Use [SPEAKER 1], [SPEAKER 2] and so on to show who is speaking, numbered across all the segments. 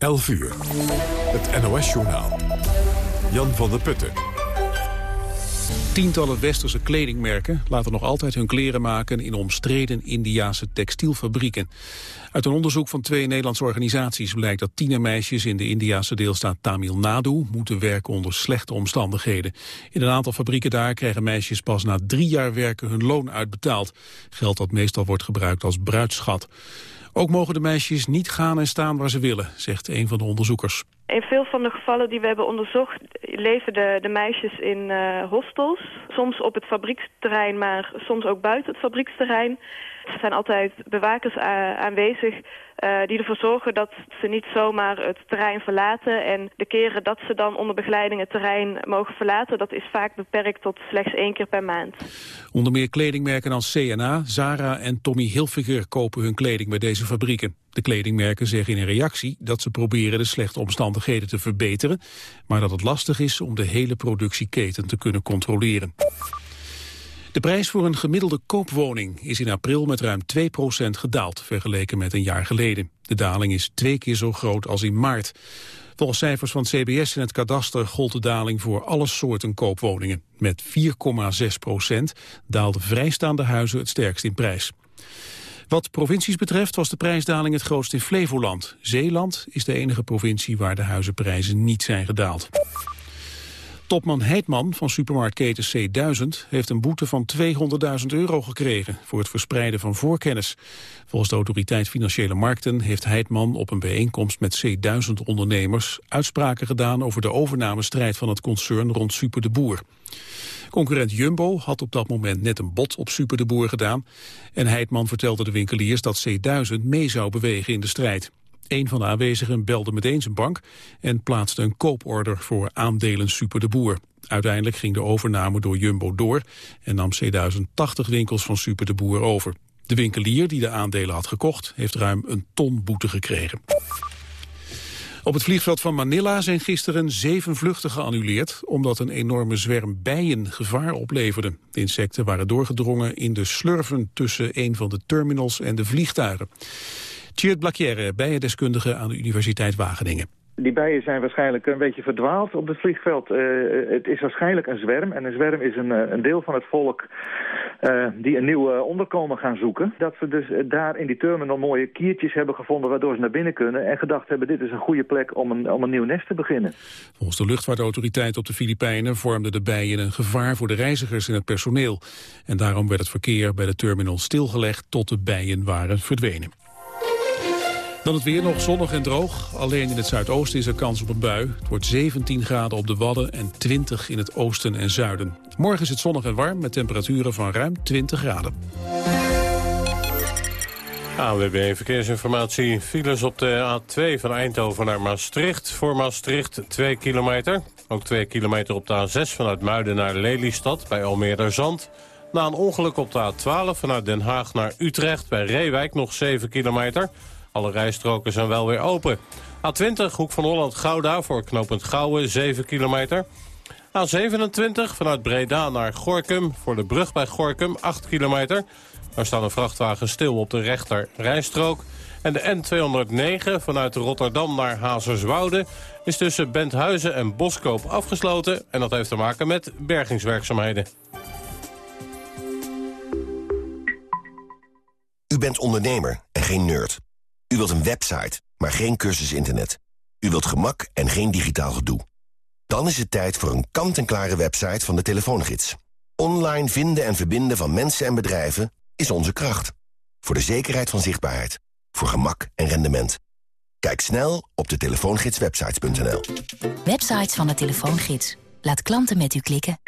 [SPEAKER 1] 11 uur. Het NOS-journaal. Jan van der Putten.
[SPEAKER 2] Tientallen westerse kledingmerken laten nog altijd hun kleren maken in omstreden Indiase textielfabrieken. Uit een onderzoek van twee Nederlandse organisaties blijkt dat tienermeisjes in de Indiase deelstaat Tamil Nadu moeten werken onder slechte omstandigheden. In een aantal fabrieken daar krijgen meisjes pas na drie jaar werken hun loon uitbetaald. Geld dat meestal wordt gebruikt als bruidschat. Ook mogen de meisjes niet gaan en staan waar ze willen, zegt een van de onderzoekers.
[SPEAKER 3] In veel van de gevallen die we hebben onderzocht leven de, de meisjes in uh, hostels. Soms op het fabrieksterrein, maar soms ook buiten het fabrieksterrein. Er zijn altijd bewakers aanwezig uh, die ervoor zorgen dat ze niet zomaar het terrein verlaten. En de keren dat ze dan onder begeleiding het terrein mogen verlaten... dat is vaak beperkt tot slechts één keer per maand.
[SPEAKER 2] Onder meer kledingmerken als CNA, Zara en Tommy Hilfiger kopen hun kleding bij deze fabrieken. De kledingmerken zeggen in een reactie dat ze proberen de slechte omstandigheden te verbeteren... maar dat het lastig is om de hele productieketen te kunnen controleren. De prijs voor een gemiddelde koopwoning is in april met ruim 2% gedaald, vergeleken met een jaar geleden. De daling is twee keer zo groot als in maart. Volgens cijfers van CBS en het kadaster gold de daling voor alle soorten koopwoningen. Met 4,6% daalden vrijstaande huizen het sterkst in prijs. Wat provincies betreft was de prijsdaling het grootst in Flevoland. Zeeland is de enige provincie waar de huizenprijzen niet zijn gedaald. Topman Heitman van supermarktketen C1000 heeft een boete van 200.000 euro gekregen voor het verspreiden van voorkennis. Volgens de autoriteit Financiële Markten heeft Heitman op een bijeenkomst met C1000 ondernemers uitspraken gedaan over de overnamestrijd van het concern rond Super de Boer. Concurrent Jumbo had op dat moment net een bod op Super de Boer gedaan en Heitman vertelde de winkeliers dat C1000 mee zou bewegen in de strijd. Een van de aanwezigen belde meteen zijn bank en plaatste een kooporder voor aandelen Super de Boer. Uiteindelijk ging de overname door Jumbo door en nam C1000 80 winkels van Super de Boer over. De winkelier die de aandelen had gekocht heeft ruim een ton boete gekregen. Op het vliegveld van Manila zijn gisteren zeven vluchten geannuleerd... omdat een enorme zwerm bijen gevaar opleverde. De insecten waren doorgedrongen in de slurven tussen een van de terminals en de vliegtuigen. Tjeerd Blakjere, bijendeskundige aan de Universiteit Wageningen.
[SPEAKER 4] Die bijen zijn waarschijnlijk een beetje verdwaald op het vliegveld. Uh, het is waarschijnlijk een zwerm. En een zwerm is een, eh, een deel van het volk uh, die een nieuw onderkomen gaan zoeken. Dat we dus daar in die terminal mooie kiertjes hebben gevonden... waardoor ze naar binnen kunnen. En gedacht hebben, dit is een goede plek om een, om een nieuw nest te beginnen.
[SPEAKER 2] Volgens de luchtvaartautoriteit op de Filipijnen... vormden de bijen een gevaar voor de reizigers en het personeel. En daarom werd het verkeer bij de terminal stilgelegd... tot de bijen waren verdwenen. Dan het weer nog zonnig en droog. Alleen in het zuidoosten is er kans op een bui. Het wordt 17 graden op de Wadden en 20 in het oosten en zuiden. Morgen is het zonnig en warm met temperaturen van ruim 20 graden.
[SPEAKER 5] AWB Verkeersinformatie. Files op de A2 van Eindhoven naar Maastricht. Voor Maastricht 2 kilometer. Ook 2 kilometer op de A6 vanuit Muiden naar Lelystad bij Almere Zand. Na een ongeluk op de A12 vanuit Den Haag naar Utrecht bij Reewijk nog 7 kilometer. Alle rijstroken zijn wel weer open. A20, Hoek van Holland-Gouda voor knooppunt Gouwen, 7 kilometer. A27 vanuit Breda naar Gorkum voor de brug bij Gorkum, 8 kilometer. Daar staan een vrachtwagen stil op de rechter rijstrook. En de N209 vanuit Rotterdam naar Hazerswoude... is tussen Benthuizen en Boskoop afgesloten. En dat heeft te maken met bergingswerkzaamheden.
[SPEAKER 6] U bent ondernemer en geen nerd. U wilt een website, maar geen cursus internet. U wilt gemak en geen digitaal gedoe. Dan is het tijd voor een kant-en-klare website van de telefoongids. Online vinden en verbinden van mensen en bedrijven is onze kracht. Voor de zekerheid van zichtbaarheid. Voor gemak en rendement. Kijk snel op de telefoongidswebsites.nl.
[SPEAKER 7] Websites van de telefoongids. Laat klanten met u klikken.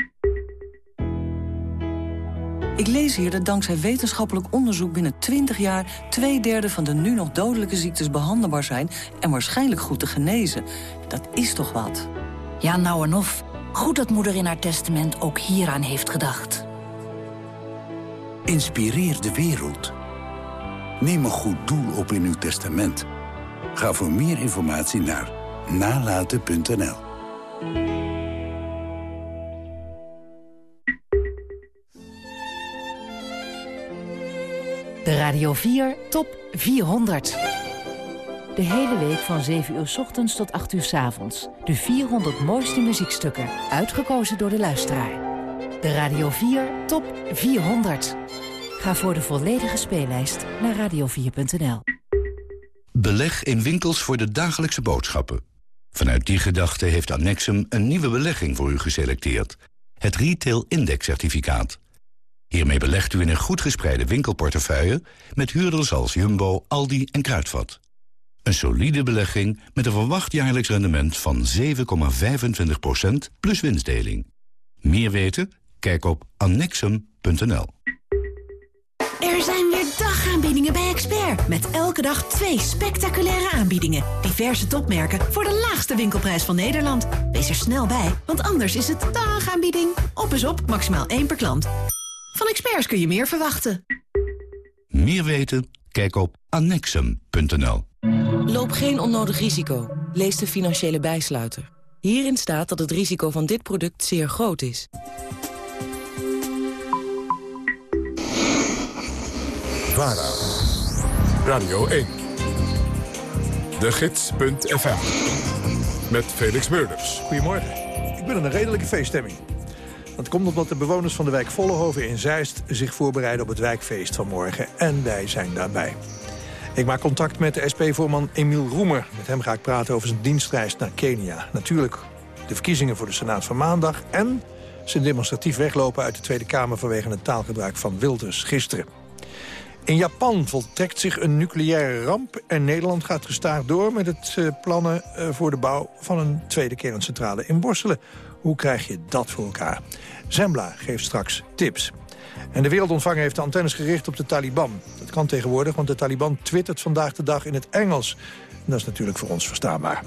[SPEAKER 8] Ik lees hier dat dankzij wetenschappelijk onderzoek binnen 20 jaar... twee derde van de nu nog dodelijke ziektes behandelbaar zijn... en waarschijnlijk goed te genezen. Dat is toch wat?
[SPEAKER 7] Ja, nou en of. Goed dat moeder in haar testament ook hieraan heeft gedacht.
[SPEAKER 9] Inspireer de wereld. Neem een goed doel op in uw testament. Ga voor meer informatie naar nalaten.nl.
[SPEAKER 7] De Radio 4 Top 400.
[SPEAKER 9] De hele week van 7 uur s ochtends tot 8 uur s avonds. De 400 mooiste muziekstukken, uitgekozen door de luisteraar. De Radio 4 Top 400. Ga voor de volledige speellijst naar radio4.nl.
[SPEAKER 10] Beleg in winkels voor de dagelijkse boodschappen. Vanuit die gedachte heeft Annexum een nieuwe belegging voor u geselecteerd. Het Retail Index Certificaat. Hiermee belegt u in een goed gespreide winkelportefeuille... met huurders als Jumbo, Aldi en Kruidvat. Een solide belegging met een verwacht jaarlijks rendement van 7,25% plus winstdeling. Meer weten? Kijk op annexum.nl.
[SPEAKER 11] Er zijn weer dagaanbiedingen bij Expert. Met elke dag twee spectaculaire aanbiedingen. Diverse topmerken voor de laagste winkelprijs van Nederland. Wees er snel bij, want anders is het dagaanbieding. Op is op, maximaal één per klant. Van Experts kun je meer verwachten.
[SPEAKER 10] Meer weten? Kijk op annexum.nl.
[SPEAKER 7] Loop geen onnodig risico. Lees de financiële bijsluiter. Hierin staat dat het risico van dit product zeer groot is.
[SPEAKER 1] VARA. Radio 1. De Gids.fm. Met Felix Meurders.
[SPEAKER 12] Goedemorgen. Ik ben in een redelijke feeststemming. Dat komt omdat de bewoners van de wijk Vollenhoven in Zeist... zich voorbereiden op het wijkfeest van morgen. En wij zijn daarbij. Ik maak contact met de SP-voorman Emiel Roemer. Met hem ga ik praten over zijn dienstreis naar Kenia. Natuurlijk de verkiezingen voor de Senaat van maandag... en zijn demonstratief weglopen uit de Tweede Kamer... vanwege het taalgebruik van Wilders gisteren. In Japan voltrekt zich een nucleaire ramp... en Nederland gaat gestaag door met het uh, plannen uh, voor de bouw... van een tweede kerncentrale in Borselen. Hoe krijg je dat voor elkaar? Zembla geeft straks tips. En de wereldontvanger heeft de antennes gericht op de Taliban. Dat kan tegenwoordig, want de Taliban twittert vandaag de dag in het Engels. En dat is natuurlijk voor ons verstaanbaar.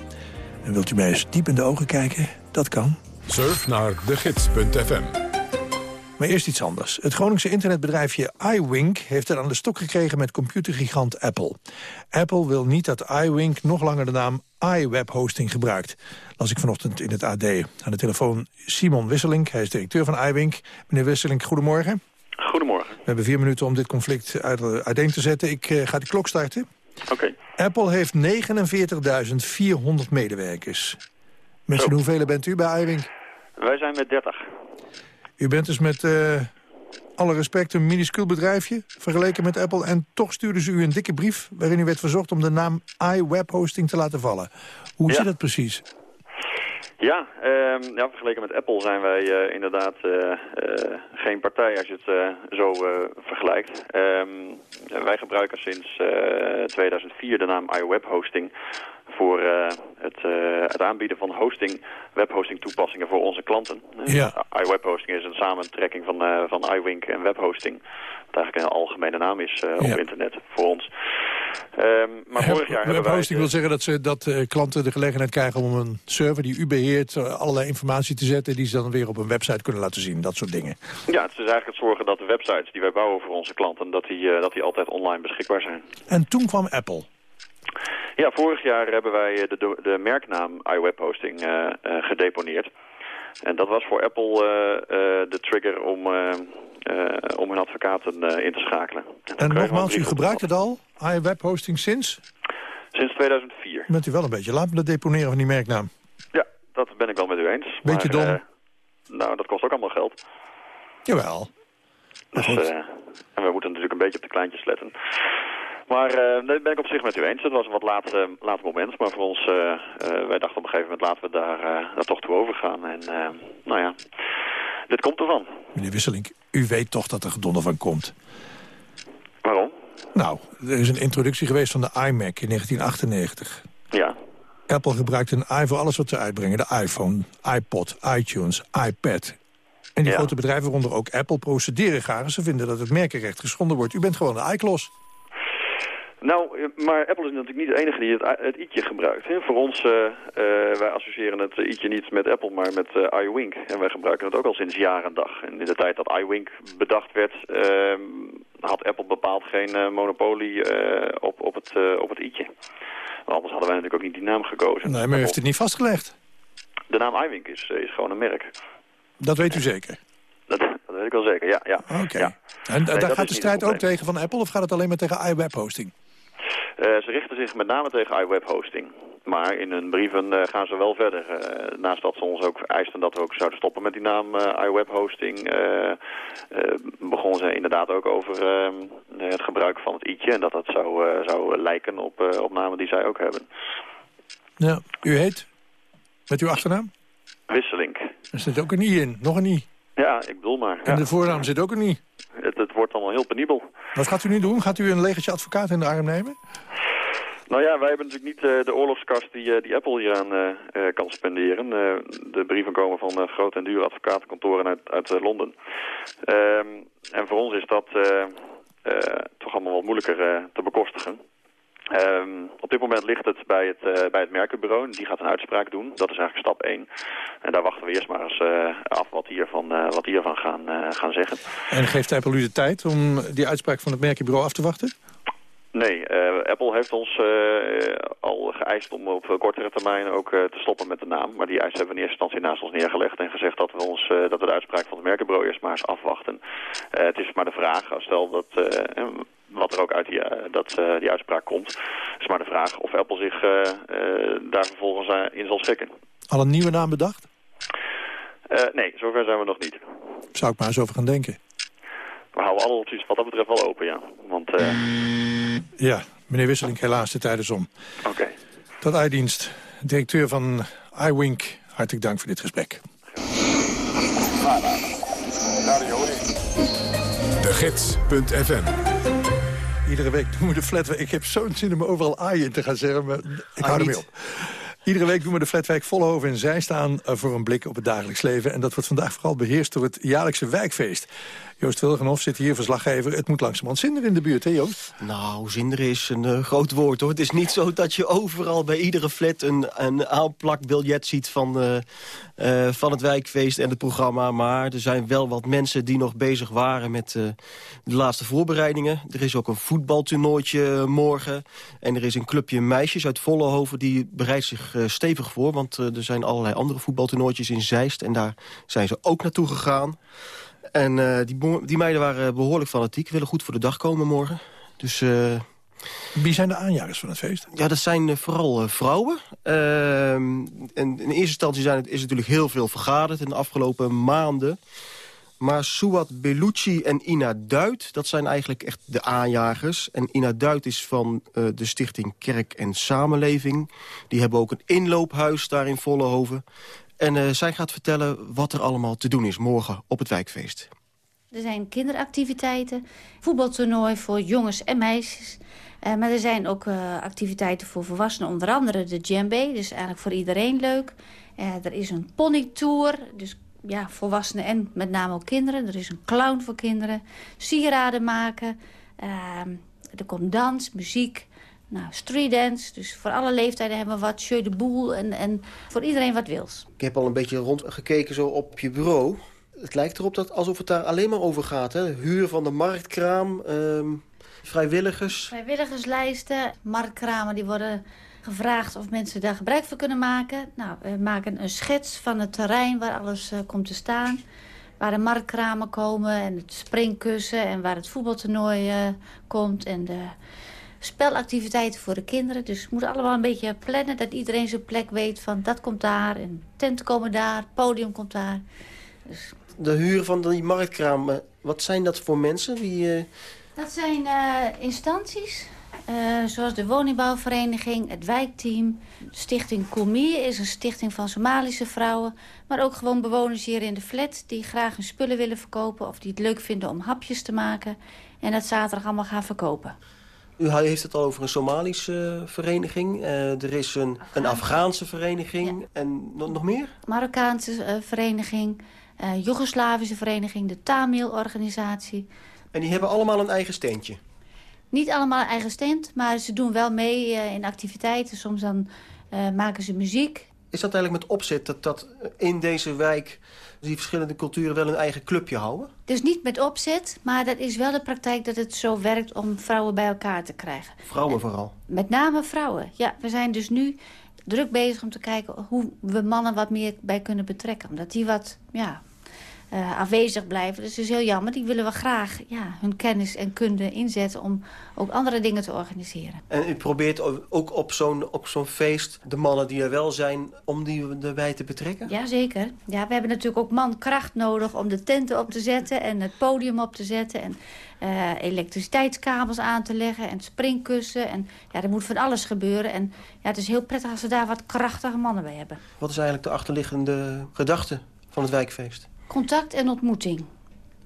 [SPEAKER 12] En wilt u mij eens diep in de ogen kijken? Dat kan.
[SPEAKER 1] Surf naar degids.fm.
[SPEAKER 12] Maar eerst iets anders. Het Groningse internetbedrijfje iWink heeft er aan de stok gekregen met computergigant Apple. Apple wil niet dat iWink nog langer de naam iWebhosting gebruikt. Las ik vanochtend in het AD. Aan de telefoon Simon Wisselink, hij is directeur van iWink. Meneer Wisselink, goedemorgen.
[SPEAKER 13] Goedemorgen.
[SPEAKER 12] We hebben vier minuten om dit conflict uit, uiteen te zetten. Ik uh, ga de klok starten.
[SPEAKER 13] Oké. Okay.
[SPEAKER 12] Apple heeft 49.400 medewerkers. Met z'n hoeveel bent u bij iWink?
[SPEAKER 13] Wij zijn met 30.
[SPEAKER 12] U bent dus met uh, alle respect een minuscuul bedrijfje vergeleken met Apple... en toch stuurden ze u een dikke brief waarin u werd verzocht om de naam iWebhosting te laten vallen. Hoe ja. zit dat precies?
[SPEAKER 13] Ja, uh, ja, vergeleken met Apple zijn wij uh, inderdaad uh, uh, geen partij als je het zo vergelijkt. Um, wij gebruiken sinds 2004 de naam iWebhosting voor het, het, aanbieden van hosting, webhosting toepassingen voor onze klanten.
[SPEAKER 12] Ja.
[SPEAKER 13] iWebhosting is een samentrekking van, van iWink en webhosting. Wat eigenlijk een algemene naam is op internet voor ons. Um, maar vorig jaar hebben wij...
[SPEAKER 12] Webhosting wil zeggen dat, ze, dat klanten de gelegenheid krijgen om een server die u beheert... Allerlei informatie te zetten die ze dan weer op een website kunnen laten zien. Dat soort dingen.
[SPEAKER 13] Ja, het is eigenlijk het zorgen dat de websites die wij bouwen voor onze klanten... dat die, dat die altijd online beschikbaar zijn.
[SPEAKER 12] En toen kwam Apple.
[SPEAKER 13] Ja, vorig jaar hebben wij de, de, de merknaam iWebhosting gedeponeerd. En dat was voor Apple de trigger om... Uh, om hun advocaten uh, in te schakelen.
[SPEAKER 12] En, en nogmaals, u gebruikt het al, iWebhosting, sinds?
[SPEAKER 13] Sinds 2004.
[SPEAKER 12] Bent u wel een beetje laat met het deponeren van die merknaam?
[SPEAKER 13] Ja, dat ben ik wel met u eens.
[SPEAKER 12] Beetje maar, dom? Uh,
[SPEAKER 13] nou, dat kost ook allemaal geld.
[SPEAKER 12] Jawel.
[SPEAKER 13] Dus, en we moeten natuurlijk een beetje op de kleintjes letten. Maar uh, dat ben ik op zich met u eens. Het was een wat laat, uh, laat moment. Maar voor ons, uh, wij dachten op een gegeven moment laten we daar, daar toch toe overgaan. En nou ja, dit komt ervan.
[SPEAKER 12] Meneer Wisselink, u weet toch dat er gedonder van komt?
[SPEAKER 13] Waarom?
[SPEAKER 12] Nou, er is een introductie geweest van de iMac in 1998.
[SPEAKER 13] Ja.
[SPEAKER 12] Apple gebruikt een i voor alles wat ze uitbrengen. De iPhone, iPod, iTunes, iPad. En die
[SPEAKER 13] ja.
[SPEAKER 12] grote bedrijven, waaronder ook Apple, procederen graag. Ze vinden dat het merkenrecht geschonden wordt. U bent gewoon een iCloss.
[SPEAKER 13] Nou, maar Apple is natuurlijk niet de enige die het, het i'tje gebruikt. Hè. Voor ons, uh, uh, wij associëren het i'tje niet met Apple, maar met uh, iWink. En wij gebruiken het ook al sinds jaar en dag. En in de tijd dat iWink bedacht werd, ehm, had Apple bepaald geen monopolie op, op het, op het i'tje. Anders hadden wij natuurlijk ook niet die naam gekozen.
[SPEAKER 12] Nee, maar u heeft het niet vastgelegd?
[SPEAKER 13] De naam iWink is, is gewoon een merk.
[SPEAKER 12] Dat weet u zeker?
[SPEAKER 13] Dat, dat weet ik wel zeker, ja. ja.
[SPEAKER 12] Oké.
[SPEAKER 13] Ja.
[SPEAKER 12] En nee, daar gaat de strijd ook tegen van Apple of gaat het alleen maar tegen iWebhosting?
[SPEAKER 13] Ze richten zich met name tegen iWeb hosting. Maar in hun brieven uh, gaan ze wel verder. Uh, naast dat ze ons ook eisten dat we ook zouden stoppen met die naam uh, iWeb hosting... begonnen ze inderdaad ook over het gebruik van het i'tje... en dat dat zou, zou lijken op, op namen die zij ook hebben.
[SPEAKER 12] Ja, u heet? Met uw achternaam?
[SPEAKER 13] Wisselink.
[SPEAKER 12] Er zit ook een i in, nog een i.
[SPEAKER 13] Ja, ik bedoel maar.
[SPEAKER 12] En de voornaam zit ook een i.
[SPEAKER 13] Wordt allemaal heel penibel.
[SPEAKER 12] Wat gaat u nu doen? Gaat u een legertje advocaat in de arm nemen?
[SPEAKER 13] Nou ja, wij hebben natuurlijk niet uh, de oorlogskast die, uh, die Apple hieraan uh, kan spenderen. de brieven komen van grote en dure advocatenkantoren uit, uit Londen. Ehm, en voor ons is dat toch allemaal wat moeilijker te bekostigen. Um, op dit moment ligt het bij het, bij het merkenbureau. Die gaat een uitspraak doen. Dat is eigenlijk stap 1. En daar wachten we eerst maar eens af wat hiervan, wat hiervan gaan, gaan zeggen.
[SPEAKER 12] En geeft Apple u de tijd om die uitspraak van het merkenbureau af te wachten?
[SPEAKER 13] Nee, uh, Apple heeft ons uh, al geëist om op kortere termijn ook uh, te stoppen met de naam. Maar die eis hebben we in eerste instantie naast ons neergelegd en gezegd dat we, ons, dat we de uitspraak van het merkenbureau eerst maar eens afwachten. het is maar de vraag, stel dat wat er ook uit die, dat, die uitspraak komt, is maar de vraag of Apple zich daar vervolgens in zal schikken.
[SPEAKER 12] Al een nieuwe naam bedacht?
[SPEAKER 13] nee, zover zijn we nog niet.
[SPEAKER 12] Zou ik maar eens over gaan denken.
[SPEAKER 13] We houden alle opties wat dat betreft wel open, ja. Want...
[SPEAKER 12] Ja, meneer Wisseling, helaas de tijd is om.
[SPEAKER 13] Oké. Okay.
[SPEAKER 12] Tot uitdienst, directeur van iWink. Hartelijk dank voor dit gesprek.
[SPEAKER 1] De Gids.fm
[SPEAKER 12] Iedere week doen we de flat. Ik heb zo'n zin om overal aai in te gaan zeggen, maar ik hou ermee op. Iedere week doen we de Flatwijk Vollenhoven en Zij staan voor een blik op het dagelijks leven. En dat wordt vandaag vooral beheerst door het jaarlijkse wijkfeest. Joost Wilgenhof zit hier, verslaggever. Het moet langzamerhand zinderen in de buurt, hè Joost?
[SPEAKER 14] Nou, zinderen is een uh, groot woord, hoor. Het is niet zo dat je overal bij iedere flat een, een aanplakbiljet ziet van, uh, uh, van het wijkfeest en het programma. Maar er zijn wel wat mensen die nog bezig waren met de laatste voorbereidingen. Er is ook een voetbaltoernooitje morgen. En er is een clubje meisjes uit Vollenhoven die bereidt zich stevig voor. Want er zijn allerlei andere voetbaltoernooitjes in Zeist. En daar zijn ze ook naartoe gegaan. En uh, die, die, meiden waren behoorlijk fanatiek. Willen goed voor de dag komen morgen. Dus... Uh,
[SPEAKER 12] Wie zijn de aanjagers van het feest?
[SPEAKER 14] Ja, dat zijn vooral vrouwen. Ehm, en in eerste instantie zijn het, is natuurlijk heel veel vergaderd in de afgelopen maanden. Maar Suat Bellucci en Ina Duit, dat zijn eigenlijk echt de aanjagers. En Ina Duit is van de stichting Kerk en Samenleving. Die hebben ook een inloophuis daar in Vollenhoven. En uh, zij gaat vertellen wat er allemaal te doen is morgen op het wijkfeest.
[SPEAKER 15] Er zijn kinderactiviteiten, voetbaltoernooi voor jongens en meisjes. Uh, maar er zijn ook uh, activiteiten voor volwassenen, onder andere de djembe. Dus eigenlijk voor iedereen leuk. er is een ponytour, dus ja, volwassenen en met name ook kinderen. Er is een clown voor kinderen, sieraden maken. Ehm, er komt dans, muziek. Nou, street dance, dus voor alle leeftijden hebben we wat. Jeu de boel en, en voor iedereen wat wils.
[SPEAKER 14] Ik heb al een beetje rondgekeken zo op je bureau. Het lijkt erop dat alsof het daar alleen maar over gaat. Hè? Huur van de marktkraam, ehm, vrijwilligers.
[SPEAKER 15] Vrijwilligerslijsten, marktkramen die worden gevraagd of mensen daar gebruik van kunnen maken. Nou, we maken een schets van het terrein waar alles uh, komt te staan. Waar de marktkramen komen en het springkussen en waar het voetbaltoernooi uh, komt en de spelactiviteiten voor de kinderen. Dus we moeten allemaal een beetje plannen dat iedereen zijn plek weet van dat komt daar en tenten komen daar, podium komt daar.
[SPEAKER 14] Dus... De huur van die marktkraam, eh, wat zijn dat voor mensen? Wie, uh...
[SPEAKER 15] Dat zijn uh, instanties, uh, zoals de woningbouwvereniging, het wijkteam. Stichting Koumi is een stichting van Somalische vrouwen. Maar ook gewoon bewoners hier in de flat die graag hun spullen willen verkopen... of die het leuk vinden om hapjes te maken. En dat zaterdag allemaal gaan verkopen.
[SPEAKER 14] U heeft het al over een Somalische vereniging. Uh, er is een, een Afghaanse vereniging. En nog meer?
[SPEAKER 15] Marokkaanse uh, vereniging. Uh, Joegoslavische vereniging. De Tamil-organisatie.
[SPEAKER 14] En die hebben allemaal een eigen steentje?
[SPEAKER 15] Niet allemaal een eigen steent. Maar ze doen wel mee in activiteiten. Soms dan maken ze muziek.
[SPEAKER 14] Is dat eigenlijk met opzet dat, dat in deze wijk die verschillende culturen wel een eigen clubje houden?
[SPEAKER 15] Dus niet met opzet, maar dat is wel de praktijk dat het zo werkt om vrouwen bij elkaar te krijgen.
[SPEAKER 14] Vrouwen vooral?
[SPEAKER 15] Met name vrouwen, ja. We zijn dus nu druk bezig om te kijken hoe we mannen wat meer bij kunnen betrekken. Omdat die wat, ja, uh, afwezig blijven. Dus het is heel jammer. Die willen we graag ja, hun kennis en kunde inzetten... om ook andere dingen te organiseren.
[SPEAKER 14] En u probeert ook op zo'n zo'n feest de mannen die er wel zijn... om die erbij te betrekken?
[SPEAKER 15] Jazeker. Ja, we hebben natuurlijk ook mankracht nodig om de tenten op te zetten... en het podium op te zetten... En, uh, elektriciteitskabels aan te leggen en springkussen. En ja, er moet van alles gebeuren. En ja, het is heel prettig als we daar wat krachtige mannen bij hebben.
[SPEAKER 14] Wat is eigenlijk de achterliggende gedachte van het wijkfeest?
[SPEAKER 15] Contact en ontmoeting.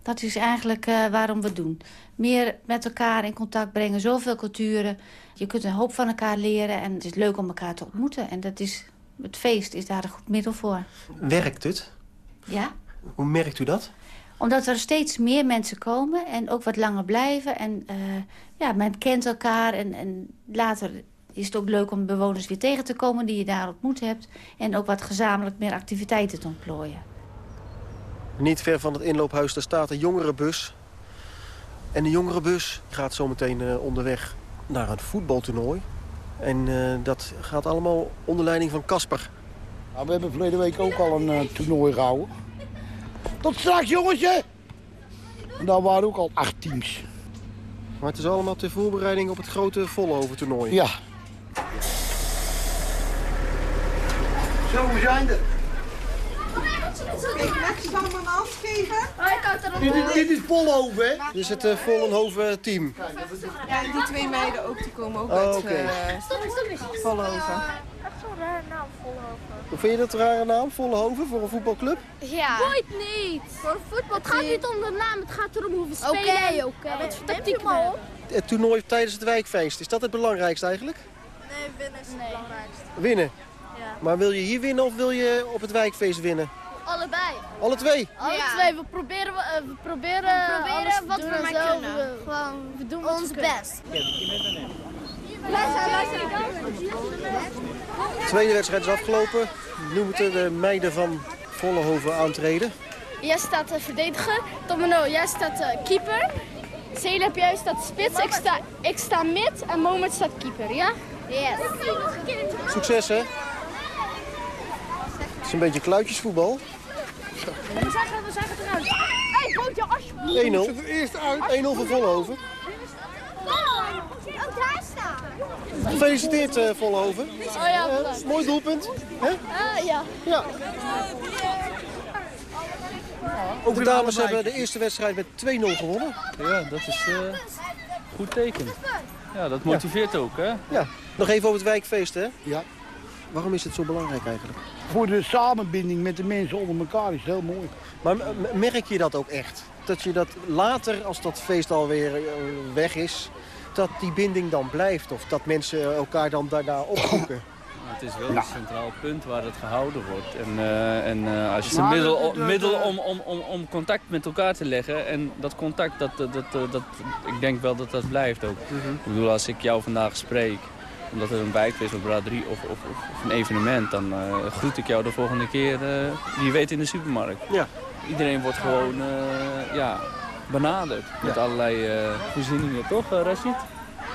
[SPEAKER 15] Dat is eigenlijk uh, waarom we het doen. Meer met elkaar in contact brengen, zoveel culturen. Je kunt een hoop van elkaar leren en het is leuk om elkaar te ontmoeten. En dat is, het feest is daar een goed middel voor.
[SPEAKER 14] Werkt het?
[SPEAKER 15] Ja.
[SPEAKER 14] Hoe merkt u dat?
[SPEAKER 15] Omdat er steeds meer mensen komen en ook wat langer blijven. En uh, ja, men kent elkaar en, en later is het ook leuk om bewoners weer tegen te komen die je daar ontmoet hebt. En ook wat gezamenlijk meer activiteiten te ontplooien.
[SPEAKER 14] Niet ver van het inloophuis daar staat een jongerenbus. En de jongerenbus gaat zometeen uh, onderweg naar een voetbaltoernooi. En uh, dat gaat allemaal onder leiding van Casper.
[SPEAKER 16] Nou, we hebben verleden week ook al een uh, toernooi gehouden. Tot straks, jongetje! En daar waren ook al acht teams.
[SPEAKER 14] Maar het is allemaal ter voorbereiding op het grote Vollenhoven toernooi.
[SPEAKER 16] Ja. Zo, we zijn er.
[SPEAKER 17] Max, zal me een hand geven?
[SPEAKER 16] Oh, ik er dit, dit, dit is Vollenhoven, hè?
[SPEAKER 14] Dit is het uh, Vollenhoven team.
[SPEAKER 17] Ja, die twee meiden ook, die komen ook
[SPEAKER 14] oh,
[SPEAKER 17] uit
[SPEAKER 14] okay.
[SPEAKER 17] uh, Vollenhoven.
[SPEAKER 18] Echt zo'n rare naam, Vollenhoven.
[SPEAKER 14] Hoe vind je dat een rare naam, Vollenhoven, voor een voetbalclub?
[SPEAKER 18] Ja.
[SPEAKER 19] Nooit niet.
[SPEAKER 18] Voor een voetbal.
[SPEAKER 19] Het gaat niet om de naam, het gaat erom hoe we spelen.
[SPEAKER 18] Oké, oké.
[SPEAKER 19] Okay. Wat voor tactiek we hebben.
[SPEAKER 14] Het toernooi tijdens het wijkfeest, is dat het belangrijkste eigenlijk?
[SPEAKER 18] Nee, winnen is het nee. belangrijkste.
[SPEAKER 14] Winnen?
[SPEAKER 18] Ja.
[SPEAKER 14] Maar wil je hier winnen of wil je op het wijkfeest winnen?
[SPEAKER 18] Allebei.
[SPEAKER 14] Alle twee?
[SPEAKER 19] Alle
[SPEAKER 18] ja.
[SPEAKER 19] twee. We proberen, uh, we proberen,
[SPEAKER 18] we proberen wat
[SPEAKER 19] we
[SPEAKER 18] maar
[SPEAKER 19] zo,
[SPEAKER 18] kunnen.
[SPEAKER 19] We,
[SPEAKER 18] Gewoon
[SPEAKER 19] we doen
[SPEAKER 18] ons best.
[SPEAKER 14] De tweede wedstrijd is afgelopen. Nu moeten de meiden van Vollenhoven aantreden.
[SPEAKER 19] Jij staat uh, verdediger. Tomeno, jij staat uh, keeper. Celep, jij staat spits. Ik sta, ik sta mid en Moment staat keeper, ja?
[SPEAKER 18] Yes.
[SPEAKER 14] Succes, hè? Het is een beetje kluitjesvoetbal.
[SPEAKER 19] We zagen, we zagen eruit. Hé, hey, bootje, alsjeblieft.
[SPEAKER 14] 1-0. eerst uit. 1-0 voor Vollenhoven.
[SPEAKER 18] Oh, daar staat.
[SPEAKER 14] Gefeliciteerd, uh, Vollenhoven.
[SPEAKER 19] Oh ja, bedankt.
[SPEAKER 14] Uh, mooi doelpunt. Hè?
[SPEAKER 19] Ah, ja.
[SPEAKER 14] Ja. Ook de dames hebben de eerste wedstrijd met 2-0 gewonnen.
[SPEAKER 20] Ja, dat is uh, goed teken. Ja, dat motiveert ja. ook, hè?
[SPEAKER 14] Ja. Nog even over het wijkfeest, hè?
[SPEAKER 16] Ja.
[SPEAKER 14] Waarom is het zo belangrijk eigenlijk?
[SPEAKER 16] Voor de samenbinding met de mensen onder elkaar is het heel mooi.
[SPEAKER 14] Maar merk je dat ook echt? Dat je dat later, als dat feest alweer weg is, dat die binding dan blijft? Of dat mensen elkaar dan daarna opzoeken?
[SPEAKER 20] Het is wel een centraal punt waar het gehouden wordt. En, uh, en uh, als je het een middel, middel om, om, om, om contact met elkaar te leggen. En dat contact, dat, dat, dat, dat, ik denk wel dat dat blijft ook. Mm -hmm. Ik bedoel, als ik jou vandaag spreek, omdat er een bike is op Raad 3 of, of, of, een evenement, dan uh, groet ik jou de volgende keer, wie weet, in de supermarkt.
[SPEAKER 14] Ja.
[SPEAKER 20] Iedereen wordt gewoon ja, benaderd met ja. allerlei voorzieningen, toch Rashid?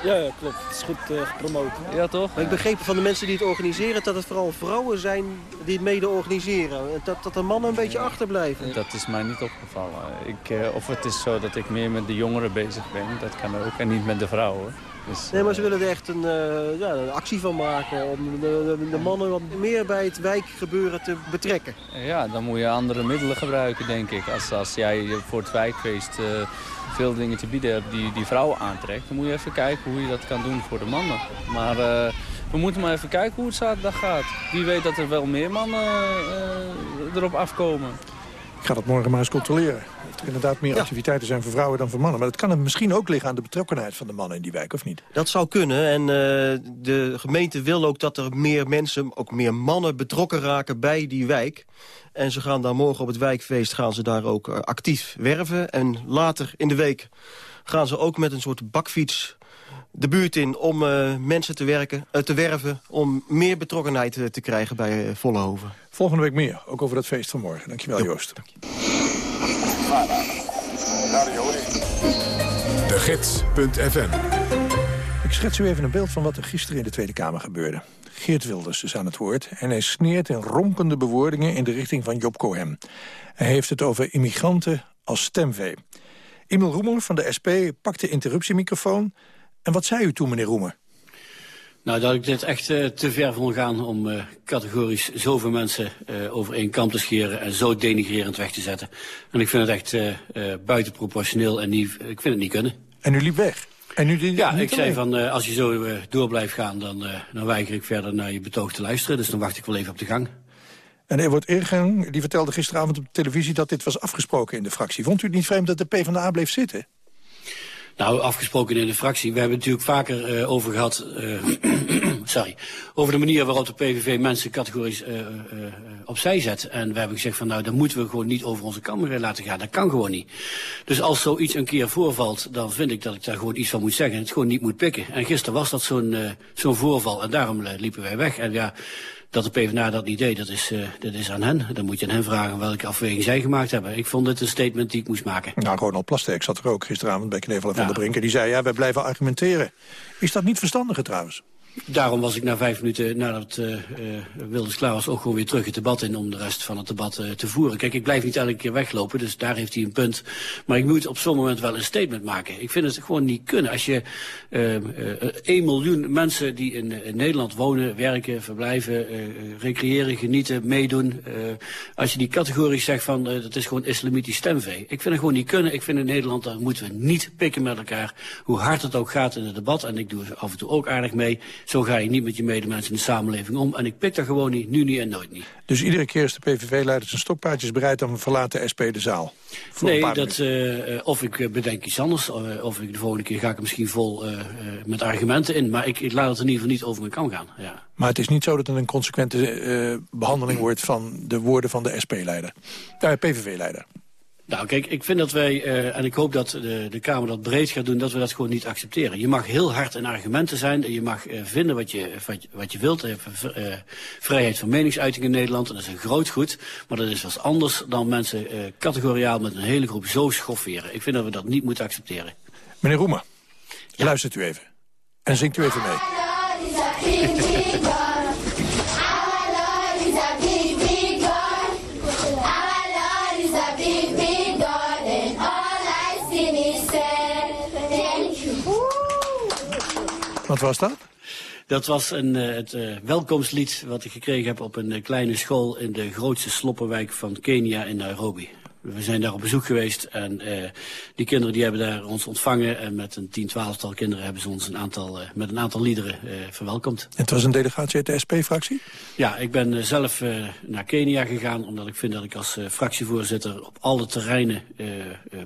[SPEAKER 21] Ja, ja, klopt. Het is goed uh, gepromoot.
[SPEAKER 20] Ja, toch?
[SPEAKER 14] Maar ik begreep van de mensen die het organiseren dat het vooral vrouwen zijn die het mede organiseren. Dat, dat de mannen een beetje achterblijven.
[SPEAKER 20] Dat is mij niet opgevallen. Ik, uh, of het is zo dat ik meer met de jongeren bezig ben, dat kan ook. En niet met de vrouwen. Dus,
[SPEAKER 14] nee, maar ze willen er echt een, uh, ja, een actie van maken om de, de, de, mannen wat meer bij het wijkgebeuren te betrekken.
[SPEAKER 20] Ja, dan moet je andere middelen gebruiken, denk ik. Als, als jij voor het wijkfeest veel dingen te bieden hebt die, die vrouwen aantrekt... dan moet je even kijken hoe je dat kan doen voor de mannen. Maar uh, we moeten maar even kijken hoe het zaterdag gaat. Wie weet dat er wel meer mannen erop afkomen.
[SPEAKER 12] Ik ga dat morgen maar eens controleren. Dat er inderdaad meer ja. activiteiten zijn voor vrouwen dan voor mannen. Maar dat kan misschien ook liggen aan de betrokkenheid van de mannen in die wijk, of niet?
[SPEAKER 14] Dat zou kunnen. En uh, de gemeente wil ook dat er meer mensen, ook meer mannen betrokken raken bij die wijk. En ze gaan daar morgen op het wijkfeest gaan ze daar ook uh, actief werven. En later in de week gaan ze ook met een soort bakfiets de buurt in om uh, mensen te, werken, uh, te werven... om meer betrokkenheid uh, te krijgen bij uh, Vollenhoven.
[SPEAKER 12] Volgende week meer, ook over dat feest van morgen. Dankjewel, jo. Joost. Dank je.
[SPEAKER 1] De Gids.fm
[SPEAKER 12] Ik schets u even een beeld van wat er gisteren in de Tweede Kamer gebeurde. Geert Wilders is aan het woord... en hij sneert in ronkende bewoordingen in de richting van Job Cohen. Hij heeft het over immigranten als stemvee. Emil Roemer van de SP pakt de interruptiemicrofoon. En wat zei u toen, meneer Roemer?
[SPEAKER 22] Nou, dat ik dit echt uh, te ver vond gaan om uh, categorisch zoveel mensen uh, over één kam te scheren en zo denigrerend weg te zetten. En ik vind het echt buitenproportioneel en niet, ik vind het niet kunnen.
[SPEAKER 12] En u liep weg? En u
[SPEAKER 22] ja, ik zei van als je zo door blijft gaan, dan, dan weiger ik verder naar je betoog te luisteren. Dus dan wacht ik wel even op de gang.
[SPEAKER 12] En Ewart Eergang die vertelde gisteravond op televisie dat dit was afgesproken in de fractie. Vond u het niet vreemd dat de PvdA bleef zitten?
[SPEAKER 22] Nou, afgesproken in de fractie. We hebben het natuurlijk vaker uh, over gehad... Sorry. Over de manier waarop de PVV mensen categorisch uh, opzij zet. En we hebben gezegd van nou, dan moeten we gewoon niet over onze kamer laten gaan. Dat kan gewoon niet. Dus als zoiets een keer voorvalt, dan vind ik dat ik daar gewoon iets van moet zeggen. En het gewoon niet moet pikken. En gisteren was dat zo'n zo'n voorval. En daarom liepen wij weg. En ja, dat de PvdA dat niet deed, dat is, uh, dat is aan hen. Dan moet je aan hen vragen welke afweging zij gemaakt hebben. Ik vond het een statement die ik moest maken.
[SPEAKER 12] Nou, Ronald Plasterk zat er ook gisteravond bij Knevel en Van der Brink. En die zei, ja, wij blijven argumenteren. Is dat niet verstandiger trouwens?
[SPEAKER 22] Daarom was ik na vijf minuten nadat uh, uh, Wilders klaar was ook gewoon weer terug het debat in om de rest van het debat uh, te voeren. Kijk, ik blijf niet elke keer weglopen, dus daar heeft hij een punt. Maar ik moet op zo'n moment wel een statement maken. Ik vind het gewoon niet kunnen. Als je 1 miljoen mensen die in, in, Nederland wonen, werken, verblijven, recreëren, genieten, meedoen. als je die categorisch zegt van dat is gewoon islamitisch stemvee. Ik vind het gewoon niet kunnen. Ik vind in Nederland, daar moeten we niet pikken met elkaar. Hoe hard het ook gaat in het debat. En ik doe af en toe ook aardig mee. Zo ga je niet met je medemensen in de samenleving om. En ik pik daar gewoon niet, nu niet en nooit niet.
[SPEAKER 12] Dus iedere keer is de PVV-leider zijn stokpaardjes bereid... om verlaten SP de zaal?
[SPEAKER 22] Nee, dat, uh, of ik eh, bedenk iets anders. of ik de volgende keer ga ik er misschien vol uh, met argumenten in. Maar ik, ik, laat het in ieder geval niet over mijn kam gaan. Ja.
[SPEAKER 12] Maar het is niet zo dat het een consequente behandeling wordt... van de woorden van de SP-leider. PVV-leider.
[SPEAKER 22] Nou, kijk, ik vind dat wij, uh, en ik hoop dat de, de Kamer dat breed gaat doen, dat we dat gewoon niet accepteren. Je mag heel hard in argumenten zijn en je mag uh, vinden wat je, wat, wat je wilt. Uh, vrijheid van meningsuiting in Nederland, en dat is een groot goed. Maar dat is wat anders dan mensen categoriaal met een hele groep zo schofferen. Ik vind dat we dat niet moeten accepteren.
[SPEAKER 12] Meneer Roemer, ja. luistert u even. En zingt u even mee. Wat was dat?
[SPEAKER 22] Dat was een, uh, het uh, welkomstlied wat ik gekregen heb op een uh, kleine school in de grootste sloppenwijk van Kenia in Nairobi. We zijn daar op bezoek geweest en uh, die kinderen die hebben daar ons ontvangen. En met een tien, twaalftal kinderen hebben ze ons een aantal, uh, met een aantal liederen uh, verwelkomd. En
[SPEAKER 12] het was een delegatie uit de SP-fractie?
[SPEAKER 22] Ja, ik ben zelf naar Kenia gegaan omdat ik vind dat ik als fractievoorzitter op alle terreinen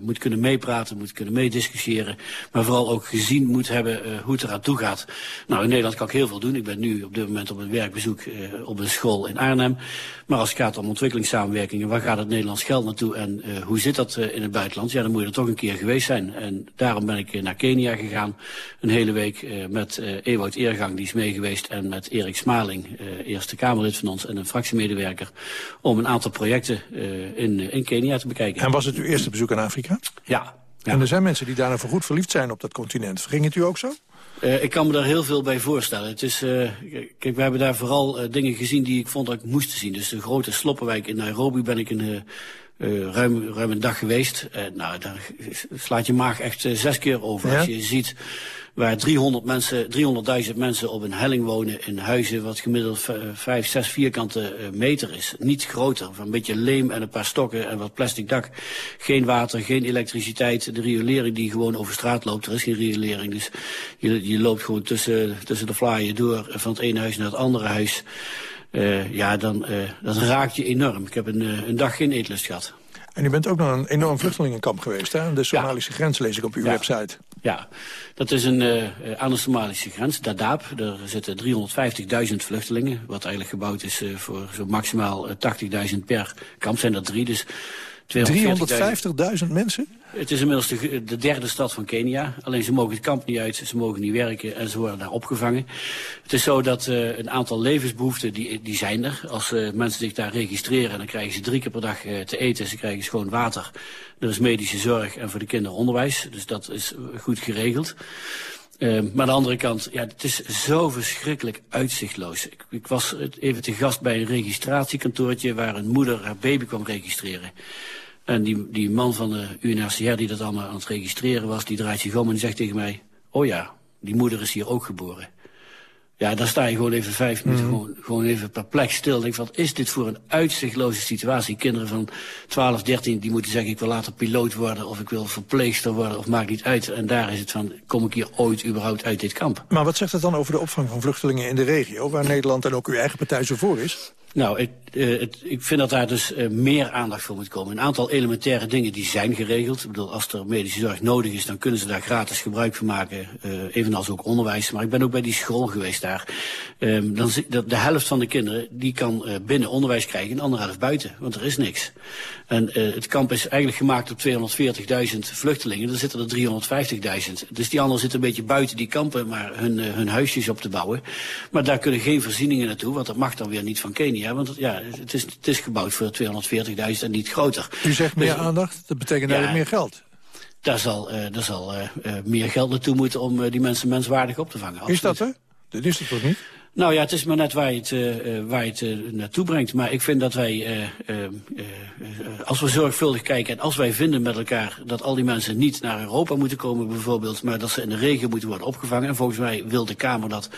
[SPEAKER 22] moet kunnen meepraten, moet kunnen meediscussiëren. Maar vooral ook gezien moet hebben hoe het eraan toe gaat. Nou, in Nederland kan ik heel veel doen. Ik ben nu op dit moment op een werkbezoek op een school in Arnhem. Maar als het gaat om ontwikkelingssamenwerkingen, waar gaat het Nederlands geld naartoe? En uh, hoe zit dat uh, in het buitenland? Ja, dan moet je er toch een keer geweest zijn. En daarom ben ik uh, naar Kenia gegaan. Een hele week met Ewout Eergang, die is mee geweest. En met Erik Smaling, eerste Kamerlid van ons en een fractiemedewerker. Om een aantal projecten in, in Kenia te bekijken.
[SPEAKER 12] En was het uw eerste bezoek aan Afrika?
[SPEAKER 22] Ja. ja.
[SPEAKER 12] En er zijn mensen die daar nou voor goed verliefd zijn op dat continent. Ging het u ook zo?
[SPEAKER 22] Uh, ik kan me daar heel veel bij voorstellen. Het is, uh, kijk, we hebben daar vooral uh, dingen gezien die ik vond dat ik moest zien. Dus de grote sloppenwijk in Nairobi ben ik een uh, ruim, ruim een dag geweest. Uh, nou, daar slaat je maag echt uh, zes keer over. Ja? Als je ziet waar 300 mensen, 300.000 mensen op een helling wonen in huizen wat gemiddeld 5, 6 vierkante meter is. Niet groter, van een beetje leem en een paar stokken en wat plastic dak. Geen water, geen elektriciteit. De riolering die gewoon over straat loopt, er is geen riolering. Dus je, je loopt gewoon tussen, tussen de vlaaien door van het ene huis naar het andere huis. Uh, ja, dan, uh, dat raakt je enorm. Ik heb een, uh, een dag geen eetlust gehad.
[SPEAKER 12] En u bent ook nog een enorm vluchtelingenkamp geweest, hè? De Somalische ja. grens lees ik op uw
[SPEAKER 22] ja.
[SPEAKER 12] website.
[SPEAKER 22] Ja, dat is een, uh, aan de Somalische grens, Dadaab. Daar zitten 350.000 vluchtelingen, wat eigenlijk gebouwd is uh, voor zo maximaal 80.000 per kamp. Zijn dat drie, dus
[SPEAKER 12] 350.000 mensen?
[SPEAKER 22] Het is inmiddels de, de, derde stad van Kenia. Alleen ze mogen het kamp niet uit, ze mogen niet werken en ze worden daar opgevangen. Het is zo dat uh, een aantal levensbehoeften, die, die zijn er. Als uh, mensen zich daar registreren, dan krijgen ze drie keer per dag uh, te eten. Ze krijgen schoon water. Er is medische zorg en voor de kinderen onderwijs. Dus dat is goed geregeld. Uh, maar aan de andere kant, ja, het is zo verschrikkelijk uitzichtloos. Ik, ik, was even te gast bij een registratiekantoortje... waar een moeder haar baby kwam registreren. En die, die man van de UNHCR die dat allemaal aan het registreren was... die draait zich om en die zegt tegen mij... oh ja, die moeder is hier ook geboren. Ja, dan sta je gewoon even vijf minuten mm. gewoon, gewoon even perplex stil. Denk, wat is dit voor een uitzichtloze situatie? Kinderen van 12, 13, die moeten zeggen... ik wil later piloot worden of ik wil verpleegster worden... of maakt niet uit. En daar is het van, kom ik hier ooit überhaupt uit dit kamp?
[SPEAKER 12] Maar wat zegt het dan over de opvang van vluchtelingen in de regio... waar Nederland en ook uw eigen partij zo voor is?
[SPEAKER 22] Nou, ik, uh, het, ik vind dat daar dus uh, meer aandacht voor moet komen. Een aantal elementaire dingen die zijn geregeld. Ik bedoel, als er medische zorg nodig is, dan kunnen ze daar gratis gebruik van maken. Uh, evenals ook onderwijs. Maar ik ben ook bij die school geweest daar. Um, dan, de, de helft van de kinderen, die kan binnen onderwijs krijgen en de andere helft buiten. Want er is niks. En het kamp is eigenlijk gemaakt op 240.000 vluchtelingen. Er zitten er 350.000. Dus die anderen zitten een beetje buiten die kampen, maar hun, hun huisjes op te bouwen. Maar daar kunnen geen voorzieningen naartoe, want dat mag dan weer niet van Kenia. Ja, want ja, het, is, het is gebouwd voor 240.000 en niet groter.
[SPEAKER 12] U zegt meer dus, aandacht, dat betekent eigenlijk meer geld.
[SPEAKER 22] Daar zal, uh, daar zal uh, uh, meer geld naartoe moeten om die mensen menswaardig op te vangen.
[SPEAKER 12] Absoluut. Is dat hè? Dat is het toch niet?
[SPEAKER 22] Nou ja, het is maar net waar je het, uh, waar het uh, naartoe brengt. Maar ik vind dat wij, als we zorgvuldig kijken... en als wij vinden met elkaar dat al die mensen niet naar Europa moeten komen bijvoorbeeld... maar dat ze in de regio moeten worden opgevangen... en volgens mij wil de Kamer dat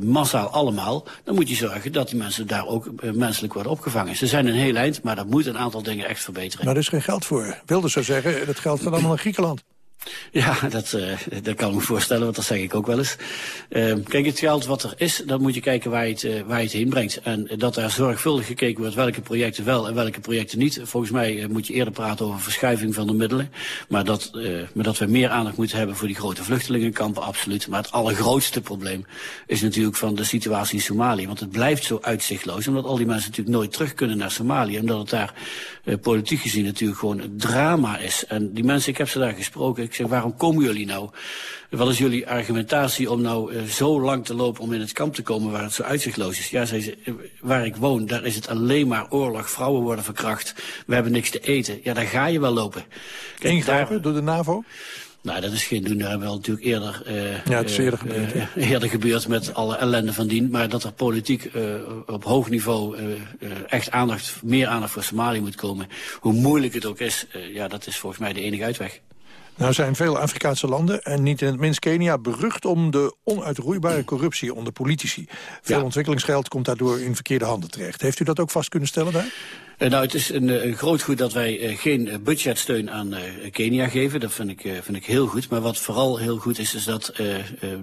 [SPEAKER 22] massaal allemaal... dan moet je zorgen dat die mensen daar ook menselijk worden opgevangen. Ze zijn een heel eind, maar dat moet een aantal dingen echt verbeteren.
[SPEAKER 12] Maar er is geen geld voor. Wilde zo zeggen, dat geld gaat allemaal naar Griekenland.
[SPEAKER 22] Ja, dat, uh, dat kan ik me voorstellen, want dat zeg ik ook wel eens. Uh, kijk, het geld wat er is, dan moet je kijken waar je, het, uh, waar je het heen brengt. En dat daar zorgvuldig gekeken wordt welke projecten wel en welke projecten niet. Volgens mij moet je eerder praten over verschuiving van de middelen. Maar dat, maar dat we meer aandacht moeten hebben voor die grote vluchtelingenkampen, absoluut. Maar het allergrootste probleem is natuurlijk van de situatie in Somalië. Want het blijft zo uitzichtloos, omdat al die mensen natuurlijk nooit terug kunnen naar Somalië. Omdat het daar politiek gezien natuurlijk gewoon drama is. En die mensen, ik heb ze daar gesproken ik zeg, waarom komen jullie nou? Wat is jullie argumentatie om nou uh, zo lang te lopen om in het kamp te komen waar het zo uitzichtloos is? Ja, zei ze, eh, waar ik woon, daar is het alleen maar oorlog. Vrouwen worden verkracht. We hebben niks te eten. Ja, daar ga je wel lopen.
[SPEAKER 12] Kijk, Ingegraven door de NAVO?
[SPEAKER 22] Nou, dat is geen doen. Daar hebben we natuurlijk eerder, uh,
[SPEAKER 12] ja, het is eerder, uh, gebeurd,
[SPEAKER 22] uh, eerder gebeurd met alle ellende van dien. Maar dat er politiek op hoog niveau echt aandacht, meer aandacht voor Somalië moet komen. Hoe moeilijk het ook is, ja, dat is volgens mij de enige uitweg.
[SPEAKER 12] Nou zijn veel Afrikaanse landen, en niet in het minst Kenia... berucht om de onuitroeibare corruptie onder politici. Veel ja. ontwikkelingsgeld komt daardoor in verkeerde handen terecht. Heeft u dat ook vast kunnen stellen daar?
[SPEAKER 22] Uh, nou, het is een, eh, een, groot goed dat wij uh, geen budgetsteun aan Kenia geven. Dat vind ik, vind ik heel goed. Maar wat vooral heel goed is, is dat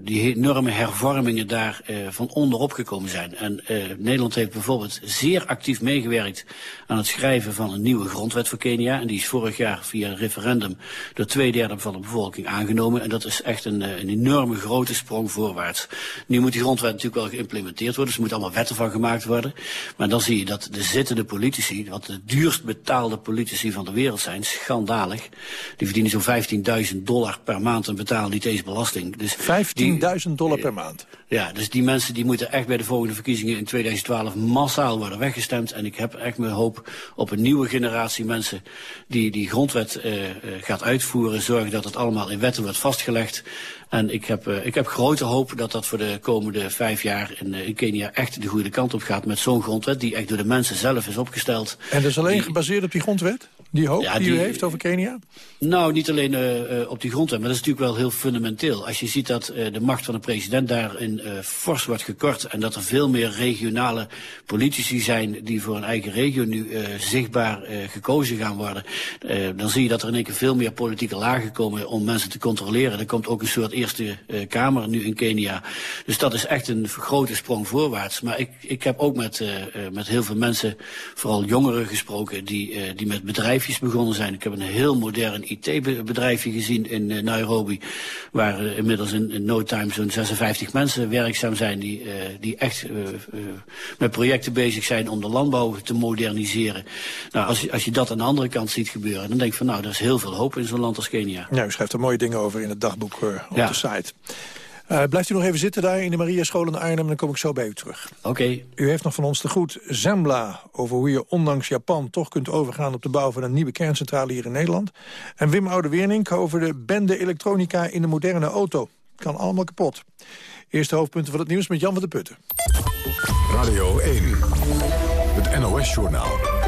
[SPEAKER 22] die enorme hervormingen daar van onderop gekomen zijn. En Nederland heeft bijvoorbeeld zeer actief meegewerkt aan het schrijven van een nieuwe grondwet voor Kenia. En die is vorig jaar via een referendum door twee derde van de bevolking aangenomen. En dat is echt een, een enorme grote sprong voorwaarts. Nu moet die grondwet natuurlijk wel geïmplementeerd worden. Dus er moeten allemaal wetten van gemaakt worden. Maar dan zie je dat de zittende politici wat de duurst betaalde politici van de wereld zijn, schandalig. Die verdienen zo'n 15.000 dollar per maand en betalen niet eens belasting.
[SPEAKER 12] Dus 15.000 dollar per maand?
[SPEAKER 22] Ja, dus die mensen die moeten echt bij de volgende verkiezingen in 2012 massaal worden weggestemd. En ik heb echt mijn hoop op een nieuwe generatie mensen die die grondwet uh, uh, gaat uitvoeren. Zorgen dat het allemaal in wetten wordt vastgelegd. En ik heb, uh, ik heb grote hoop dat dat voor de komende vijf jaar in, uh, in Kenia echt de goede kant op gaat met zo'n grondwet die echt door de mensen zelf is opgesteld.
[SPEAKER 12] En dat is alleen die, gebaseerd op die grondwet? Die hoop ja, die, die, u heeft over Kenia?
[SPEAKER 22] Nou, niet alleen uh, op die grondwet, maar dat is natuurlijk wel heel fundamenteel. Als je ziet dat de macht van de president daarin fors wordt gekort... en dat er veel meer regionale politici zijn die voor een eigen regio nu zichtbaar gekozen gaan worden... dan zie je dat er in één keer veel meer politieke lagen komen om mensen te controleren. Er komt ook een soort Eerste uh, Kamer nu in Kenia. Dus dat is echt een grote sprong voorwaarts. Maar ik, ik heb ook met, uh, met heel veel mensen, vooral jongeren gesproken... Die, uh, die met bedrijfjes begonnen zijn. Ik heb een heel modern IT-bedrijfje gezien in Nairobi... waar inmiddels in, in no time zo'n 56 mensen werkzaam zijn... die, die echt met projecten bezig zijn om de landbouw te moderniseren. Nou, als, je, als je dat aan de andere kant ziet gebeuren... dan denk ik van nou, er is heel veel hoop in zo'n land als Kenia.
[SPEAKER 12] Ja, u schrijft er mooie dingen over in het dagboek op ja. de site. Uh, blijft u nog even zitten daar in de Maria School in Arnhem... dan kom ik zo bij u terug.
[SPEAKER 22] Oké. Okay.
[SPEAKER 12] U heeft nog van ons te goed Zembla... over hoe je ondanks Japan toch kunt overgaan... op de bouw van een nieuwe kerncentrale hier in Nederland. En Wim Oude-Wernink over de bende elektronica in de moderne auto. Kan allemaal kapot. Eerste hoofdpunten van het nieuws met Jan van der Putten.
[SPEAKER 1] Radio 1, het NOS-journaal.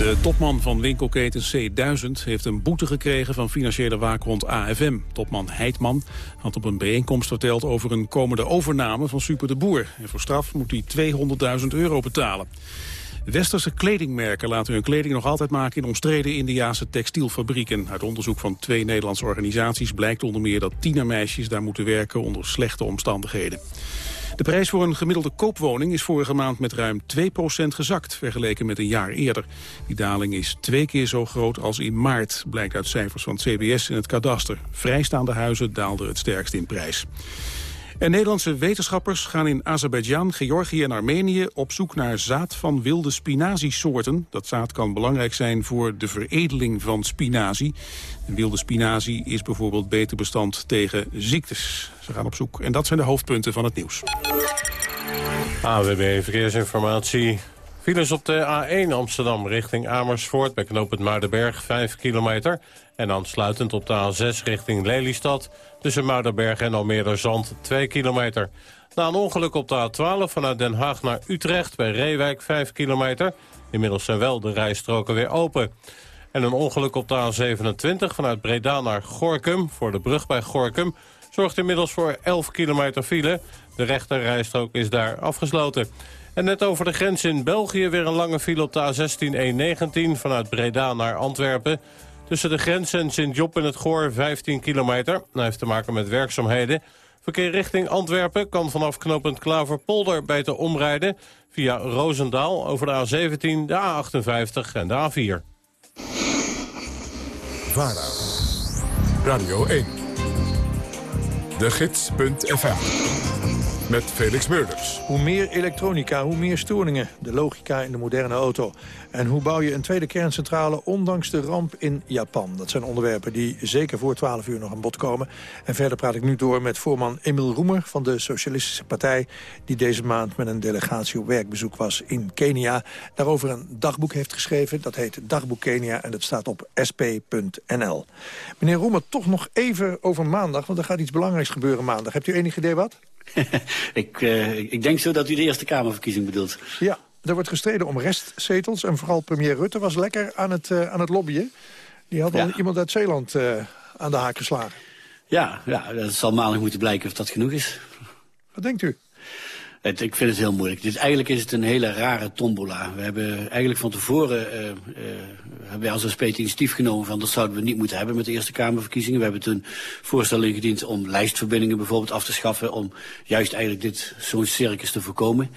[SPEAKER 2] De topman van winkelketen C1000 heeft een boete gekregen van financiële waakhond AFM. Topman Heitman had op een bijeenkomst verteld over een komende overname van Super de Boer. En voor straf moet hij 200.000 euro betalen. Westerse kledingmerken laten hun kleding nog altijd maken in omstreden Indiase textielfabrieken. Uit onderzoek van twee Nederlandse organisaties blijkt onder meer dat tienermeisjes daar moeten werken onder slechte omstandigheden. De prijs voor een gemiddelde koopwoning is vorige maand met ruim 2% gezakt, vergeleken met een jaar eerder. Die daling is twee keer zo groot als in maart, blijkt uit cijfers van het CBS en het kadaster. Vrijstaande huizen daalden het sterkst in prijs. En Nederlandse wetenschappers gaan in Azerbeidzjan, Georgië en Armenië op zoek naar zaad van wilde spinaziesoorten. Dat zaad kan belangrijk zijn voor de veredeling van spinazie. wilde spinazie is bijvoorbeeld beter bestand tegen ziektes. Ze gaan op zoek. En dat zijn de hoofdpunten van het nieuws.
[SPEAKER 5] AWB Verkeersinformatie. Files op de A1 Amsterdam richting Amersfoort bij knooppunt Muidenberg 5 kilometer. En aansluitend op de A6 richting Lelystad tussen Muidenberg en Almere Zand 2 kilometer. Na een ongeluk op de A12 vanuit Den Haag naar Utrecht bij Reewijk 5 kilometer. Inmiddels zijn wel de rijstroken weer open. En een ongeluk op de A27 vanuit Breda naar Gorkum voor de brug bij Gorkum zorgt inmiddels voor 11 kilometer file. De rechter rijstrook is daar afgesloten. En net over de grens in België weer een lange file op de A16-119 vanuit Breda naar Antwerpen. Tussen de grens en Sint-Job en het Goor 15 kilometer. Dat heeft te maken met werkzaamheden. Verkeer richting Antwerpen kan vanaf knooppunt Klaverpolder beter omrijden... via Roosendaal over de A17, de A58 en de A4.
[SPEAKER 1] VARA, Radio 1, de gids.fm met Felix Meurders.
[SPEAKER 12] Hoe meer elektronica, hoe meer storingen. De logica in de moderne auto. En hoe bouw je een tweede kerncentrale ondanks de ramp in Japan? Dat zijn onderwerpen die zeker voor 12 uur nog aan bod komen. En verder praat ik nu door met voorman Emil Roemer van de Socialistische Partij... die deze maand met een delegatie op werkbezoek was in Kenia. Daarover een dagboek heeft geschreven. Dat heet Dagboek Kenia en dat staat op sp.nl. Meneer Roemer, toch nog even over maandag, want er gaat iets belangrijks gebeuren maandag. Hebt u enig idee wat?
[SPEAKER 22] ik, uh, ik denk zo dat u de Eerste Kamerverkiezing bedoelt.
[SPEAKER 12] Ja, er wordt gestreden om restzetels. En vooral premier Rutte was lekker aan het, uh, aan het lobbyen. Die had al ja. iemand uit Zeeland uh, aan de haak geslagen.
[SPEAKER 22] Ja, ja, dat zal maandag moeten blijken of dat genoeg is.
[SPEAKER 12] Wat denkt u?
[SPEAKER 22] Het, ik vind het heel moeilijk. Dit, eigenlijk is het een hele rare tombola. We hebben eigenlijk van tevoren uh, uh, hebben wij als een speet initiatief genomen van dat zouden we niet moeten hebben met de Eerste Kamerverkiezingen. We hebben toen voorstel ingediend om lijstverbindingen bijvoorbeeld af te schaffen om juist eigenlijk dit zo'n circus te voorkomen.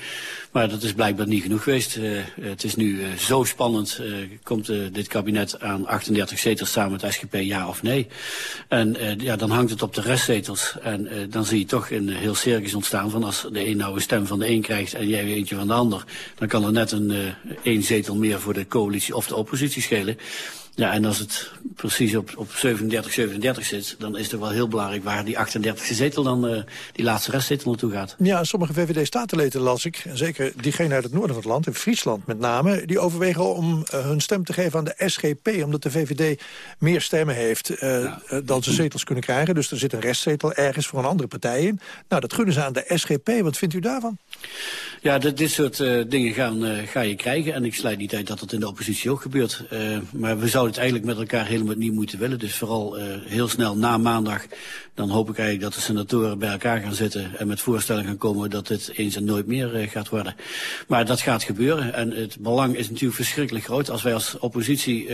[SPEAKER 22] Maar dat is blijkbaar niet genoeg geweest. Uh, het is nu uh, zo spannend. Uh, komt dit kabinet aan 38 zetels samen met SGP, ja of nee? En ja, dan hangt het op de restzetels. En dan zie je toch een heel circus ontstaan van als de een nou een stem van de een krijgt en jij weer eentje van de ander. Dan kan er net een één zetel meer voor de coalitie of de oppositie schelen. Ja, en als het precies op, op 37, 37 zit, dan is het wel heel belangrijk waar die 38e zetel dan, uh, die laatste restzetel naartoe gaat.
[SPEAKER 12] Ja, sommige VVD-statenleden las ik, en zeker diegene uit het noorden van het land, in Friesland met name, die overwegen om uh, hun stem te geven aan de SGP, omdat de VVD meer stemmen heeft uh, ja. dan ze zetels kunnen krijgen. Dus er zit een restzetel ergens voor een andere partij in. Nou, dat gunnen ze aan de SGP. Wat vindt u daarvan?
[SPEAKER 22] Ja, dit, dit soort dingen gaan, ga je krijgen. En ik sluit niet uit dat het in de oppositie ook gebeurt. maar we zouden het eigenlijk met elkaar helemaal niet moeten willen. Dus vooral heel snel na maandag, dan hoop ik eigenlijk dat de senatoren bij elkaar gaan zitten... en met voorstellen gaan komen dat dit eens en nooit meer gaat worden. Maar dat gaat gebeuren. En het belang is natuurlijk verschrikkelijk groot. Als wij als oppositie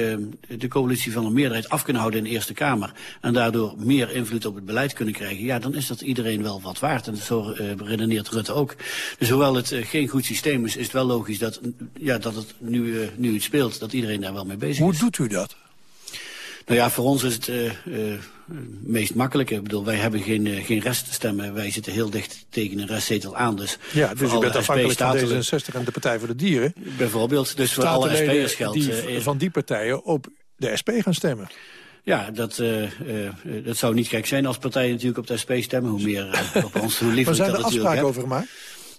[SPEAKER 22] de coalitie van een meerderheid af kunnen houden in de Eerste Kamer... en daardoor meer invloed op het beleid kunnen krijgen... ja, dan is dat iedereen wel wat waard. En zo redeneert Rutte ook. Dus hoewel het geen goed systeem is, is het wel logisch dat, ja, dat het nu, nu het speelt... dat iedereen daar wel mee bezig
[SPEAKER 12] Hoe
[SPEAKER 22] is.
[SPEAKER 12] Hoe doet u dat?
[SPEAKER 22] Nou ja, voor ons is het uh, uh, meest makkelijke. Ik bedoel, wij hebben geen, uh, geen reststemmen. Wij zitten heel dicht tegen een restzetel aan. Dus
[SPEAKER 12] ja, dus u bent afhankelijk van D66 en de Partij voor de Dieren.
[SPEAKER 22] Bijvoorbeeld, dus voor alle SP'ers geldt.
[SPEAKER 12] Die van die partijen op de SP gaan stemmen.
[SPEAKER 22] Ja, dat, uh, uh, dat zou niet gek zijn als partijen natuurlijk op de SP stemmen. Hoe meer uh, op ons, hoe liever
[SPEAKER 12] maar zijn
[SPEAKER 22] dat
[SPEAKER 12] er afspraken over gemaakt?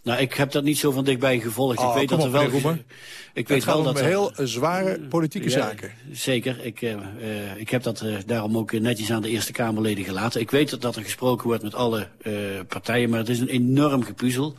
[SPEAKER 22] Nou, ik heb dat niet zo van dichtbij gevolgd.
[SPEAKER 12] Oh,
[SPEAKER 22] ik weet
[SPEAKER 12] kom
[SPEAKER 22] dat er wel...
[SPEAKER 12] Roemer.
[SPEAKER 22] Ik
[SPEAKER 12] Het
[SPEAKER 22] weet
[SPEAKER 12] gaat
[SPEAKER 22] wel
[SPEAKER 12] om
[SPEAKER 22] dat er-
[SPEAKER 12] heel zware politieke
[SPEAKER 22] Ja,
[SPEAKER 12] zaken.
[SPEAKER 22] Zeker. Ik, eh, eh, ik heb dat eh, daarom ook netjes aan de Eerste Kamerleden gelaten. Ik weet dat, dat er gesproken wordt met alle partijen, maar het is een enorm gepuzzel.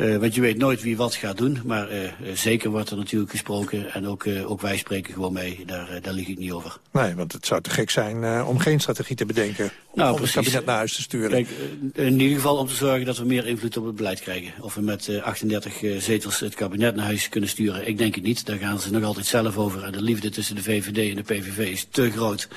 [SPEAKER 22] Eh, want je weet nooit wie wat gaat doen. Maar eh, eh, zeker wordt er natuurlijk gesproken. En ook, ook wij spreken gewoon mee. Daar, daar lieg ik niet over.
[SPEAKER 12] Nee, want het zou te gek zijn om geen strategie te bedenken.
[SPEAKER 22] Nou,
[SPEAKER 12] om het kabinet naar huis te sturen.
[SPEAKER 22] Kijk, in ieder geval om te zorgen dat we meer invloed op het beleid krijgen. Of we met eh, 38 eh, zetels het kabinet naar huis kunnen sturen. Ik denk het niet. Daar gaan ze nog altijd zelf over. En de liefde tussen de VVD en de PVV is te groot.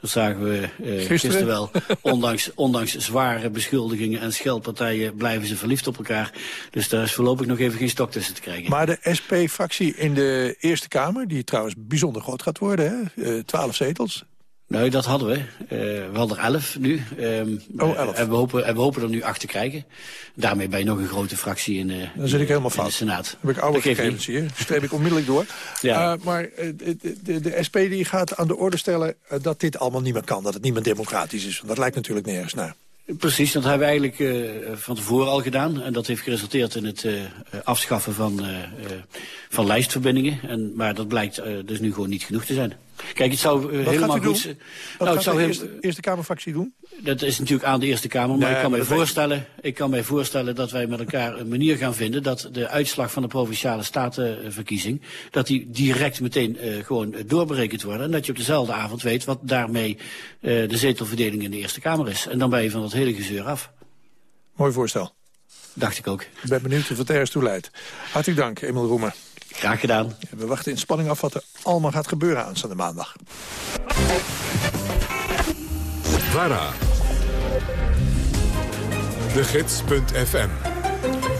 [SPEAKER 22] Dat zagen we
[SPEAKER 12] Gisteren.
[SPEAKER 22] gisteren. wel. Ondanks, ondanks zware beschuldigingen en scheldpartijen blijven ze verliefd op elkaar. Dus daar is voorlopig nog even geen stok tussen te krijgen.
[SPEAKER 12] Maar de SP-fractie in de Eerste Kamer, die trouwens bijzonder groot gaat worden, hè? Eh, 12 zetels.
[SPEAKER 22] Nee, dat hadden we. Eh, we hadden er elf nu. Ehm,
[SPEAKER 12] Oh, elf.
[SPEAKER 22] En we, hopen, en we hopen er nu acht te krijgen. Daarmee ben je nog een grote fractie in, eh,
[SPEAKER 12] Dan zit ik helemaal
[SPEAKER 22] in
[SPEAKER 12] fout.
[SPEAKER 22] de Senaat.
[SPEAKER 12] Heb ik oude gegevens hier. Streep ik onmiddellijk door.
[SPEAKER 22] Ja.
[SPEAKER 12] Maar de, de, de SP die gaat aan de orde stellen dat dit allemaal niet meer kan. Dat het niet meer democratisch is. Want dat lijkt natuurlijk nergens naar.
[SPEAKER 22] Precies, dat hebben we eigenlijk eh, van tevoren al gedaan. En dat heeft geresulteerd in het eh, afschaffen van, eh, van lijstverbindingen. En, maar dat blijkt dus nu gewoon niet genoeg te zijn. Kijk, het zou eh, helemaal goed zijn. Nou, het zou
[SPEAKER 12] de eerste, eerste Kamerfractie doen?
[SPEAKER 22] Dat is natuurlijk aan de Eerste Kamer, maar
[SPEAKER 12] Nee,
[SPEAKER 22] ik, kan mij voorstellen, ik kan mij voorstellen dat wij met elkaar een manier gaan vinden dat de uitslag van de Provinciale Statenverkiezing, dat die direct meteen eh, gewoon doorberekend wordt. En dat je op dezelfde avond weet wat daarmee eh, de zetelverdeling in de Eerste Kamer is. En dan ben je van dat hele gezeur af.
[SPEAKER 12] Mooi voorstel.
[SPEAKER 22] Dacht ik ook.
[SPEAKER 12] Ik ben benieuwd of het ergens toe leidt. Hartelijk dank, Emil Roemer.
[SPEAKER 22] Graag gedaan.
[SPEAKER 12] We wachten in spanning af wat er allemaal gaat gebeuren aanstaande maandag.
[SPEAKER 1] VARA. De Gids.fm.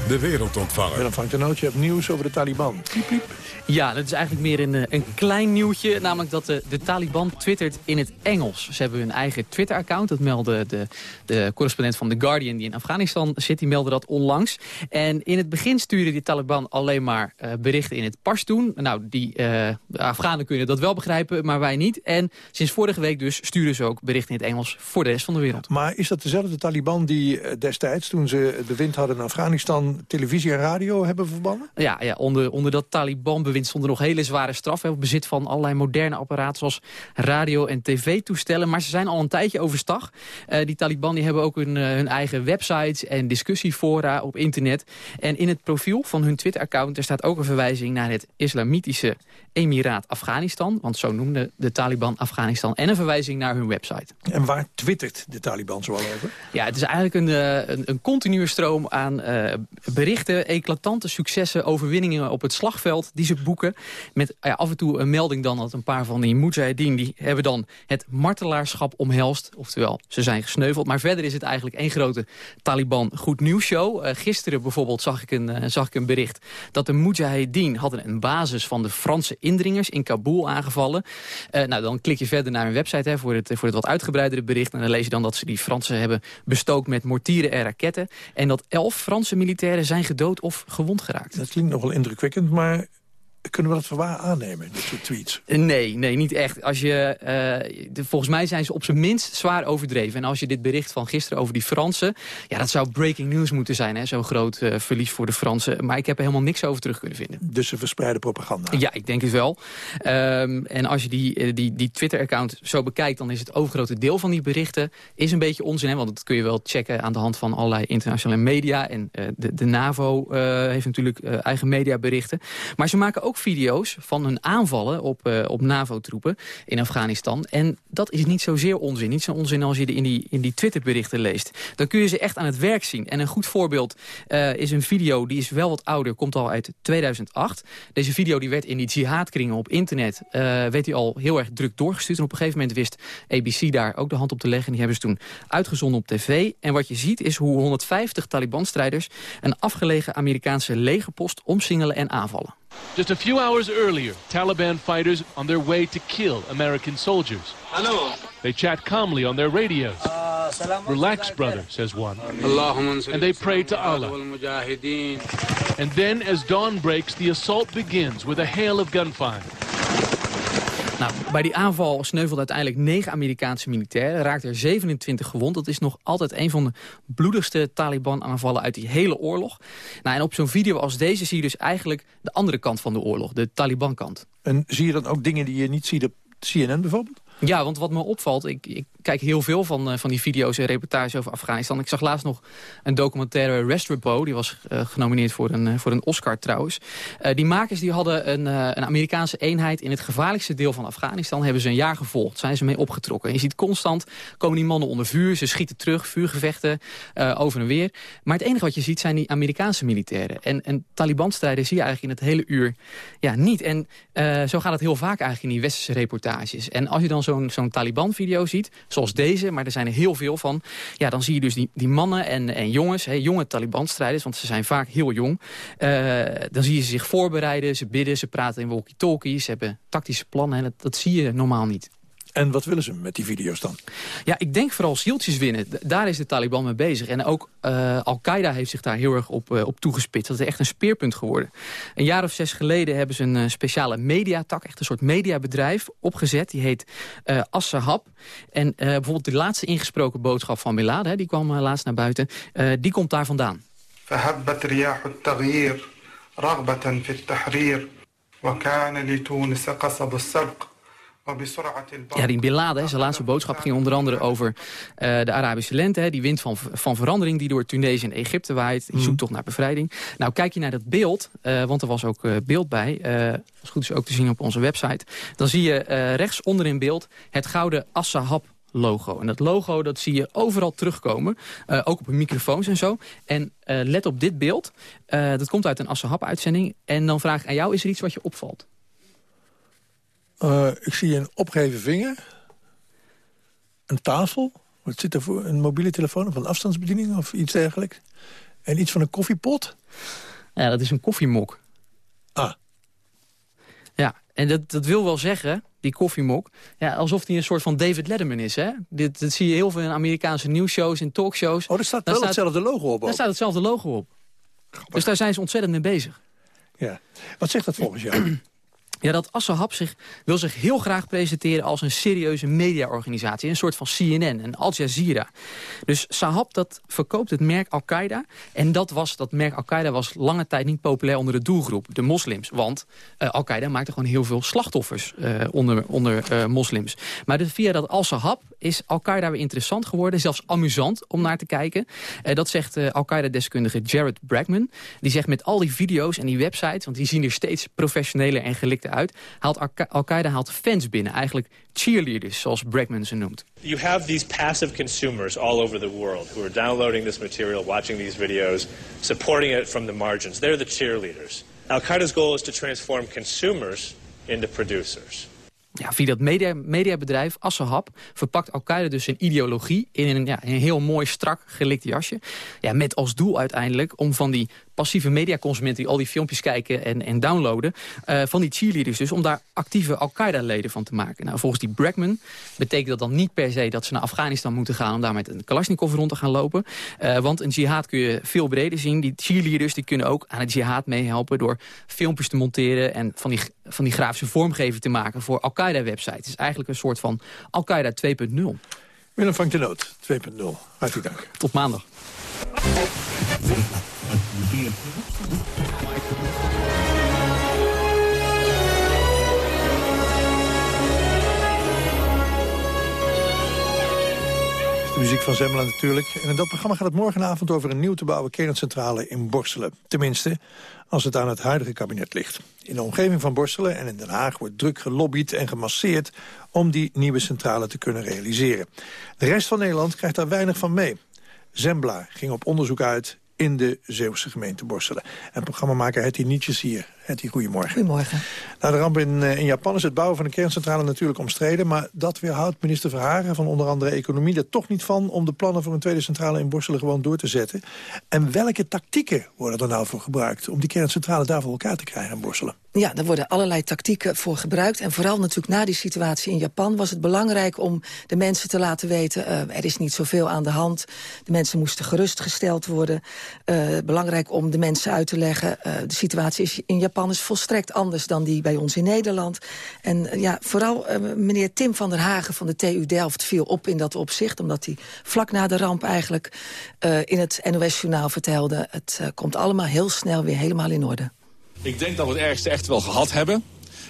[SPEAKER 1] De wereldontvanger.
[SPEAKER 12] Willem Frank de Nootje hebt nieuws over de Taliban. Piep, piep.
[SPEAKER 23] Ja, dat is eigenlijk meer een, eh, een klein nieuwtje. Namelijk dat de, de Taliban twittert in het Engels. Ze hebben hun eigen Twitter-account. Dat meldde de, de correspondent van The Guardian die in Afghanistan zit. Die meldde dat onlangs. En in het begin stuurde die Taliban alleen maar eh, berichten in het Pashtun. Nou, die eh, de Afghanen kunnen dat wel begrijpen, maar wij niet. En sinds vorige week dus sturen ze ook berichten in het Engels voor de rest van de wereld.
[SPEAKER 12] Maar is dat dezelfde Taliban die eh, destijds, toen ze het bewind hadden in Afghanistan, televisie en radio hebben verbannen?
[SPEAKER 23] Ja, ja onder, onder dat Taliban-bewind stonden nog hele zware straffen. Op bezit van allerlei moderne apparaten zoals radio- en tv-toestellen. Maar ze zijn al een tijdje overstag. Eh, die Taliban die hebben ook hun, eh, hun eigen websites en discussiefora op internet. En in het profiel van hun Twitter-account er staat ook een verwijzing naar het islamitische emiraat Afghanistan. Want zo noemde de Taliban Afghanistan. En een verwijzing naar hun website.
[SPEAKER 12] En waar twittert de Taliban zoal over?
[SPEAKER 23] Ja, het is eigenlijk een, eh, een, een continue stroom aan eh, berichten, eclatante successen, overwinningen op het slagveld die ze boeken. Met ja, af en toe een melding dan dat een paar van die Mujahideen, die hebben dan het martelaarschap omhelst. Oftewel, ze zijn gesneuveld. Maar verder is het eigenlijk één grote Taliban goed nieuws show. Eh, gisteren bijvoorbeeld zag ik, een, zag ik een bericht dat de Mujahideen hadden een basis van de Franse indringers in Kabul aangevallen. Eh, nou, dan klik je verder naar hun website hè, voor, het, voor het wat uitgebreidere bericht. En dan lees je dan dat ze die Fransen hebben bestookt met mortieren en raketten. En dat elf Franse militairen zijn gedood of gewond geraakt.
[SPEAKER 12] Dat klinkt nog wel indrukwekkend, maar kunnen we dat voor waar aannemen, dit soort tweets?
[SPEAKER 23] Nee, nee, niet echt. Als je, eh, de- volgens mij zijn ze op zijn minst zwaar overdreven. En als je dit bericht van gisteren over die Fransen... ja, dat zou breaking news moeten zijn, zo'n groot eh, verlies voor de Fransen. Maar ik heb er helemaal niks over terug kunnen vinden.
[SPEAKER 12] Dus ze verspreiden propaganda?
[SPEAKER 23] Ja, ik denk het wel. Ehm, en als je die, eh, die, die Twitter-account zo bekijkt... dan is het overgrote deel van die berichten is een beetje onzin. Hè, want dat kun je wel checken aan de hand van allerlei internationale media. En eh, de, de NAVO eh, heeft natuurlijk eh, eigen mediaberichten. Maar ze maken ook video's van hun aanvallen op, eh, op NAVO-troepen in Afghanistan. En dat is niet zozeer onzin. Niet zo onzin als je in die, in die Twitter-berichten leest. Dan kun je ze echt aan het werk zien. En een goed voorbeeld eh, is een video, die is wel wat ouder, komt al uit 2008. Deze video die werd in die jihadkringen op internet, eh, werd die al heel erg druk doorgestuurd. En op een gegeven moment wist ABC daar ook de hand op te leggen. En die hebben ze toen uitgezonden op tv. En wat je ziet is hoe 150 Taliban-strijders een afgelegen Amerikaanse legerpost omsingelen en aanvallen.
[SPEAKER 24] Just a few hours earlier, Taliban fighters on their way to kill American soldiers. Hello. They chat calmly on their radios. Relax, brother, says one. And they pray to Allah. And then, as dawn breaks, the assault begins with a hail of gunfire.
[SPEAKER 23] Nou, bij die aanval sneuvelden uiteindelijk negen Amerikaanse militairen. Raakten er 27 gewond. Dat is nog altijd een van de bloedigste Taliban-aanvallen uit die hele oorlog. Nou, en op zo'n video als deze zie je dus eigenlijk de andere kant van de oorlog. De Taliban-kant.
[SPEAKER 12] En zie je dan ook dingen die je niet ziet op CNN bijvoorbeeld?
[SPEAKER 23] Ja, want wat me opvalt, ik, ik kijk heel veel van, uh, van die video's en reportages over Afghanistan. Ik zag laatst nog een documentaire Rest Repo, die was uh, genomineerd voor een, uh, voor een Oscar trouwens. die makers die hadden een, een Amerikaanse eenheid in het gevaarlijkste deel van Afghanistan. Hebben ze een jaar gevolgd, zijn ze mee opgetrokken. je ziet constant komen die mannen onder vuur, ze schieten terug, vuurgevechten over en weer. Maar het enige wat je ziet zijn die Amerikaanse militairen. En, en Taliban-strijders zie je eigenlijk in het hele uur ja, niet. En zo gaat het heel vaak eigenlijk in die westerse reportages. En als je dan zo'n Taliban-video ziet, zoals deze, maar er zijn er heel veel van. Ja, dan zie je dus die, die mannen en, en jongens, hè, jonge Taliban-strijders, want ze zijn vaak heel jong. Uh, dan zie je ze zich voorbereiden, ze bidden, ze praten in walkie-talkies, ze hebben tactische plannen. En dat, dat zie je normaal niet.
[SPEAKER 12] En wat willen ze met die video's dan?
[SPEAKER 23] Ja, ik denk vooral zieltjes winnen. Daar is de Taliban mee bezig. En ook uh, Al-Qaeda heeft zich daar heel erg op, uh, op toegespitst. Dat is echt een speerpunt geworden. Een jaar of zes geleden hebben ze een uh, speciale mediatak... echt een soort mediabedrijf opgezet. Die heet uh, As-Sahab. En bijvoorbeeld de laatste ingesproken boodschap van Milad... die kwam laatst naar buiten, die komt daar vandaan. Ja, die Bin Laden, zijn laatste boodschap ging onder andere over uh, de Arabische lente. Hè, die wind van, van verandering die door Tunesië en Egypte waait. Die zoekt toch naar bevrijding. Nou, kijk je naar dat beeld, uh, want er was ook uh, beeld bij. als goed is ook te zien op onze website. Dan zie je rechts onder in beeld het gouden Assahab logo. En dat logo dat zie je overal terugkomen. Uh, ook op microfoons en zo. En uh, let op dit beeld. Uh, dat komt uit een Assahab-uitzending. En dan vraag ik aan jou, is er iets wat je opvalt?
[SPEAKER 12] Uh, ik zie een opgeheven vinger. Een tafel. Wat zit er voor? Een mobiele telefoon of een afstandsbediening of iets dergelijks. En iets van een koffiepot.
[SPEAKER 23] Ja, dat is een koffiemok.
[SPEAKER 12] Ah.
[SPEAKER 23] Ja, en dat, dat wil wel zeggen, die koffiemok... Ja, alsof hij een soort van David Letterman is. Hè? Dit, dat zie je heel veel in Amerikaanse nieuwsshows en talkshows.
[SPEAKER 12] Oh, er staat wel staat, hetzelfde logo op.
[SPEAKER 23] Daar staat hetzelfde logo op. Grappig. Dus daar zijn ze ontzettend mee bezig.
[SPEAKER 12] Ja. Wat zegt dat volgens jou?
[SPEAKER 23] Ja, dat Assahab zich, wil zich heel graag presenteren als een serieuze mediaorganisatie. Een soort van CNN, een Al Jazeera. Dus Sahab dat verkoopt het merk Al-Qaeda. En dat, was, dat merk Al-Qaeda was lange tijd niet populair onder de doelgroep. De moslims. Want uh, Al-Qaeda maakte gewoon heel veel slachtoffers uh, onder, onder uh, moslims. Maar dus via dat Al-Sahab is Al-Qaeda weer interessant geworden. Zelfs amusant om naar te kijken. dat zegt Al-Qaeda-deskundige Jared Bragman. Die zegt met al die video's en die websites... want die zien er steeds professioneler en gelikter uit... haalt Al-Qaeda haalt fans binnen, eigenlijk cheerleaders, zoals Bregman ze noemt.
[SPEAKER 25] You have these passive consumers all over the world... who are downloading this material, watching these videos... supporting it from the margins. They're the cheerleaders. Al-Qaeda's goal is to transform consumers into producers.
[SPEAKER 23] Ja, via dat media, mediabedrijf Assahab verpakt Al-Qaeda dus zijn ideologie in een, ja, een heel mooi strak gelikt jasje. Ja, met als doel uiteindelijk om van die passieve mediaconsumenten die al die filmpjes kijken en, en downloaden, uh, van die cheerleaders dus, om daar actieve Al-Qaeda-leden van te maken. Nou, volgens die Bregman betekent dat dan niet per se dat ze naar Afghanistan moeten gaan om daar met een Kalashnikov rond te gaan lopen. Uh, want een jihad kun je veel breder zien. Die cheerleaders die kunnen ook aan het jihad meehelpen door filmpjes te monteren en van die, van die grafische vormgeving te maken voor Al-Qaeda-websites. Het is eigenlijk een soort van Al-Qaeda 2.0.
[SPEAKER 12] Willem van de Noot, 2.0. Hartelijk dank.
[SPEAKER 23] Tot maandag.
[SPEAKER 12] De muziek van Zemmelen natuurlijk. En in dat programma gaat het morgenavond over een nieuw te bouwen kerncentrale in Borselen. Tenminste, als het aan het huidige kabinet ligt. In de omgeving van Borselen en in Den Haag wordt druk gelobbyd en gemasseerd... om die nieuwe centrale te kunnen realiseren. De rest van Nederland krijgt daar weinig van mee. Zembla ging op onderzoek uit in de Zeeuwse gemeente Borselen. En programmamaker Hetty Nietjes hier. Hetty, goedemorgen.
[SPEAKER 26] Goedemorgen.
[SPEAKER 12] Na de ramp in, eh, in Japan is het bouwen van een kerncentrale natuurlijk omstreden... maar dat weerhoudt minister Verhagen van onder andere Economie... er toch niet van om de plannen voor een tweede centrale in Borselen gewoon door te zetten. En welke tactieken worden er nou voor gebruikt... om die kerncentrale daar voor elkaar te krijgen in Borselen?
[SPEAKER 26] Ja, er worden allerlei tactieken voor gebruikt. En vooral natuurlijk na die situatie in Japan was het belangrijk om de mensen te laten weten... Uh, er is niet zoveel aan de hand. De mensen moesten gerustgesteld worden. Uh, belangrijk om de mensen uit te leggen. Uh, de situatie is in Japan Is volstrekt anders dan die bij ons in Nederland. En eh, ja, vooral eh, meneer Tim van der Hagen van de TU Delft viel op in dat opzicht. Omdat hij vlak na de ramp eigenlijk uh, in het NOS-journaal vertelde... het komt allemaal heel snel weer helemaal in orde.
[SPEAKER 27] Ik denk dat we het ergste echt wel gehad hebben.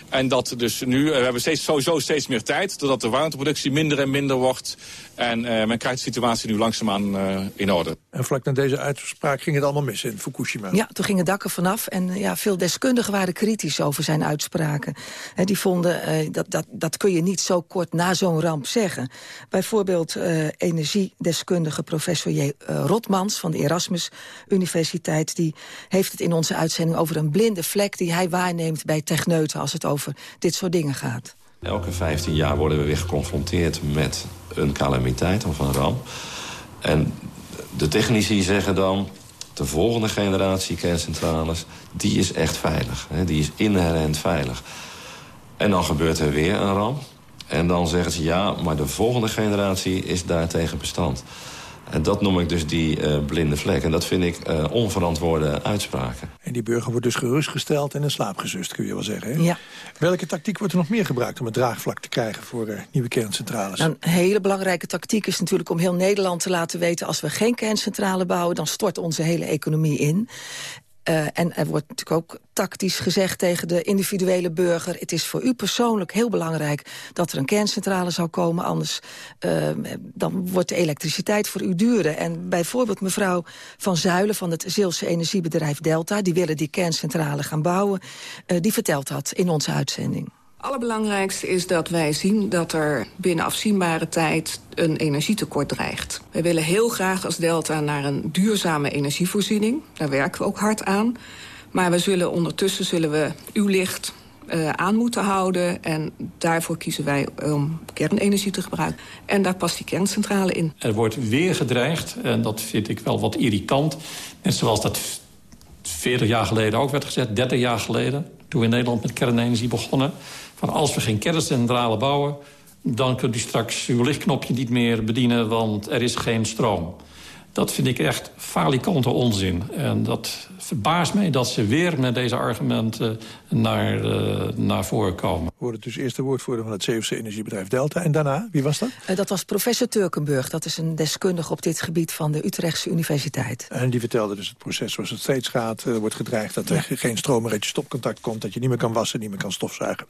[SPEAKER 27] En dat dus nu, we hebben steeds, sowieso steeds meer tijd... doordat de warmteproductie minder en minder wordt. En men krijgt de situatie nu langzaamaan in orde.
[SPEAKER 12] En vlak na deze uitspraak ging het allemaal mis in Fukushima.
[SPEAKER 26] Ja, toen gingen dakken vanaf. En ja, veel deskundigen waren kritisch over zijn uitspraken. He, die vonden, uh, dat, dat, dat kun je niet zo kort na zo'n ramp zeggen. Bijvoorbeeld energiedeskundige professor J. Rotmans... van de Erasmus Universiteit... die heeft het in onze uitzending over een blinde vlek... die hij waarneemt bij techneuten als het over dit soort dingen gaat.
[SPEAKER 28] Elke 15 jaar worden we weer geconfronteerd met een calamiteit of een ramp. En de technici zeggen dan... de volgende generatie kerncentrales, die is echt veilig. Hè? Die is inherent veilig. En dan gebeurt er weer een ramp. En dan zeggen ze ja, maar de volgende generatie is daartegen bestand. En dat noem ik dus die uh, blinde vlek. En dat vind ik uh, onverantwoorde uitspraken.
[SPEAKER 12] En die burger wordt dus gerustgesteld en in slaap gezust, kun je wel zeggen. Hè?
[SPEAKER 26] Ja.
[SPEAKER 12] Welke tactiek wordt er nog meer gebruikt om het draagvlak te krijgen voor uh, nieuwe kerncentrales?
[SPEAKER 26] Nou, een hele belangrijke tactiek is natuurlijk om heel Nederland te laten weten... als we geen kerncentrale bouwen, dan stort onze hele economie in. Uh, en er wordt natuurlijk ook tactisch gezegd tegen de individuele burger... het is voor u persoonlijk heel belangrijk dat er een kerncentrale zou komen... anders uh, dan wordt de elektriciteit voor u duurder. En bijvoorbeeld mevrouw Van Zuilen van het Zeelse energiebedrijf Delta... die willen die kerncentrale gaan bouwen, uh, die vertelt dat in onze uitzending.
[SPEAKER 29] Allerbelangrijkste is dat wij zien dat er binnen afzienbare tijd een energietekort dreigt. Wij willen heel graag als Delta naar een duurzame energievoorziening. Daar werken we ook hard aan. Maar we zullen ondertussen zullen we uw licht uh, aan moeten houden. En daarvoor kiezen wij om kernenergie te gebruiken. En daar past die kerncentrale in.
[SPEAKER 30] Er wordt weer gedreigd, en dat vind ik wel wat irritant. Net zoals dat 40 jaar geleden ook werd gezegd, 30 jaar geleden... toen we in Nederland met kernenergie begonnen van als we geen kerncentrale bouwen... dan kunt u straks uw lichtknopje niet meer bedienen, want er is geen stroom. Dat vind ik echt falikante onzin. En dat verbaast mij dat ze weer met deze argumenten naar, uh, naar voren komen.
[SPEAKER 12] We hoorden dus eerst de woordvoerder van het Zeeuwse energiebedrijf Delta. En daarna, wie was dat?
[SPEAKER 26] Uh, dat was professor Turkenburg. Dat is een deskundige op dit gebied van de Utrechtse Universiteit.
[SPEAKER 12] En die vertelde dus het proces zoals het steeds gaat. Er wordt gedreigd dat er ja. geen stroom meer uit je stopcontact komt. Dat je niet meer kan wassen, niet meer kan stofzuigen.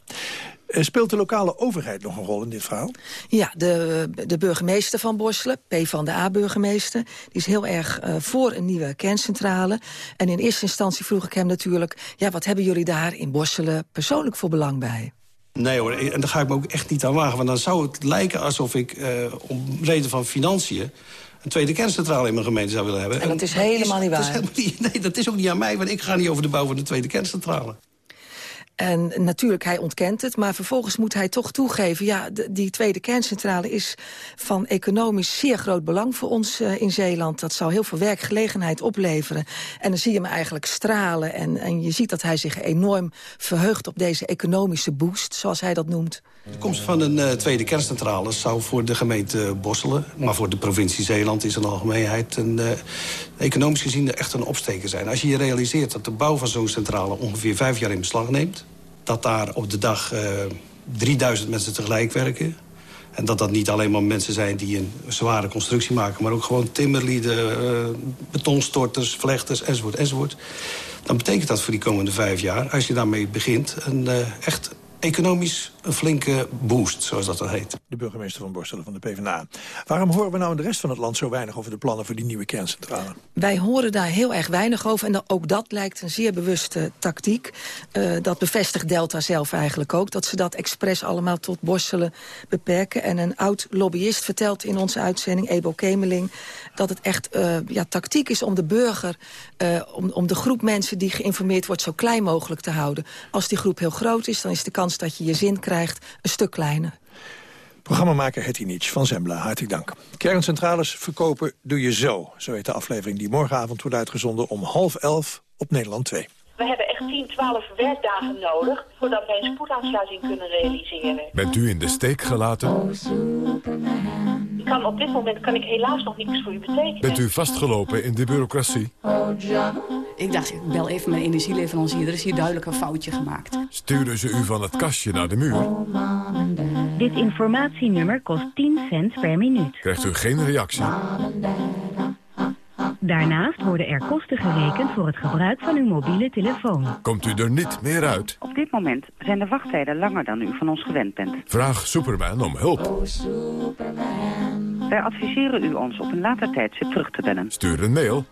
[SPEAKER 12] Uh, speelt de lokale overheid nog een rol in dit verhaal?
[SPEAKER 26] Ja, de, de burgemeester van Borselen, P van de A-burgemeester... die is heel erg uh, voor een nieuwe kerncentrale. En in eerste instantie vroeg ik hem natuurlijk... ja, wat hebben jullie daar in Borselen persoonlijk voor belang bij?
[SPEAKER 31] Nee hoor, en daar ga ik me ook echt niet aan wagen. Want dan zou het lijken alsof ik uh, om reden van financiën een tweede kerncentrale in mijn gemeente zou willen hebben.
[SPEAKER 26] En dat is helemaal niet waar.
[SPEAKER 31] Dat is nee, dat is ook niet aan mij, want ik ga niet over de bouw van de tweede kerncentrale.
[SPEAKER 26] En natuurlijk, hij ontkent het, maar vervolgens moet hij toch toegeven... ja, de, die tweede kerncentrale is van economisch zeer groot belang voor ons uh, in Zeeland. Dat zal heel veel werkgelegenheid opleveren. En dan zie je hem eigenlijk stralen. En, en je ziet dat hij zich enorm verheugt op deze economische boost, zoals hij dat noemt.
[SPEAKER 31] De komst van een uh, tweede kerncentrale zou voor de gemeente Borselen... maar voor de provincie Zeeland is in algemeenheid... Een, uh, economisch gezien echt een opsteker zijn. Als je je realiseert dat de bouw van zo'n centrale ongeveer vijf jaar in beslag neemt... dat daar op de dag uh, 3000 mensen tegelijk werken... en dat dat niet alleen maar mensen zijn die een zware constructie maken... maar ook gewoon timmerlieden, betonstorters, vlechters, enzovoort, enzovoort... dan betekent dat voor die komende vijf jaar, als je daarmee begint... een echt economisch een flinke boost, zoals dat dan heet.
[SPEAKER 12] De burgemeester van Borselen van de PvdA. Waarom horen we nou in de rest van het land zo weinig over de plannen voor die nieuwe kerncentrale?
[SPEAKER 26] Wij horen daar heel erg weinig over en ook dat lijkt een zeer bewuste tactiek. Uh, dat bevestigt Delta zelf eigenlijk ook, dat ze dat expres allemaal tot Borselen beperken. En een oud lobbyist vertelt in onze uitzending, Ebo Kemeling, dat het echt uh, ja, tactiek is om de burger, uh, om, om de groep mensen die geïnformeerd wordt zo klein mogelijk te houden. Als die groep heel groot is, dan is de kans dat je je zin krijgt een stuk kleiner.
[SPEAKER 12] Programmamaker Hetty Nietzsche van Zembla, hartelijk dank. Kerncentrales verkopen doe je zo. Zo heet de aflevering die morgenavond wordt uitgezonden om half elf op Nederland 2.
[SPEAKER 32] We hebben echt 10, 12 werkdagen nodig voordat wij een spoedaansluiting kunnen realiseren.
[SPEAKER 1] Bent u in de steek gelaten?
[SPEAKER 32] Ik kan op dit moment kan ik helaas nog niets voor u betekenen.
[SPEAKER 1] Bent u vastgelopen in de bureaucratie?
[SPEAKER 33] Ik dacht, ik bel even mijn energieleverancier. Er is hier duidelijk een foutje gemaakt.
[SPEAKER 1] Sturen ze u van het kastje naar de muur?
[SPEAKER 34] Dit informatienummer kost 10 cent per minuut.
[SPEAKER 1] Krijgt u geen reactie?
[SPEAKER 34] Daarnaast worden er kosten gerekend voor het gebruik van uw mobiele telefoon.
[SPEAKER 1] Komt u er niet meer uit?
[SPEAKER 34] Op dit moment zijn de wachttijden langer dan u van ons gewend bent.
[SPEAKER 1] Vraag Superman om hulp.
[SPEAKER 34] Wij adviseren u ons op een later tijdstip terug te bellen.
[SPEAKER 1] Stuur een mail.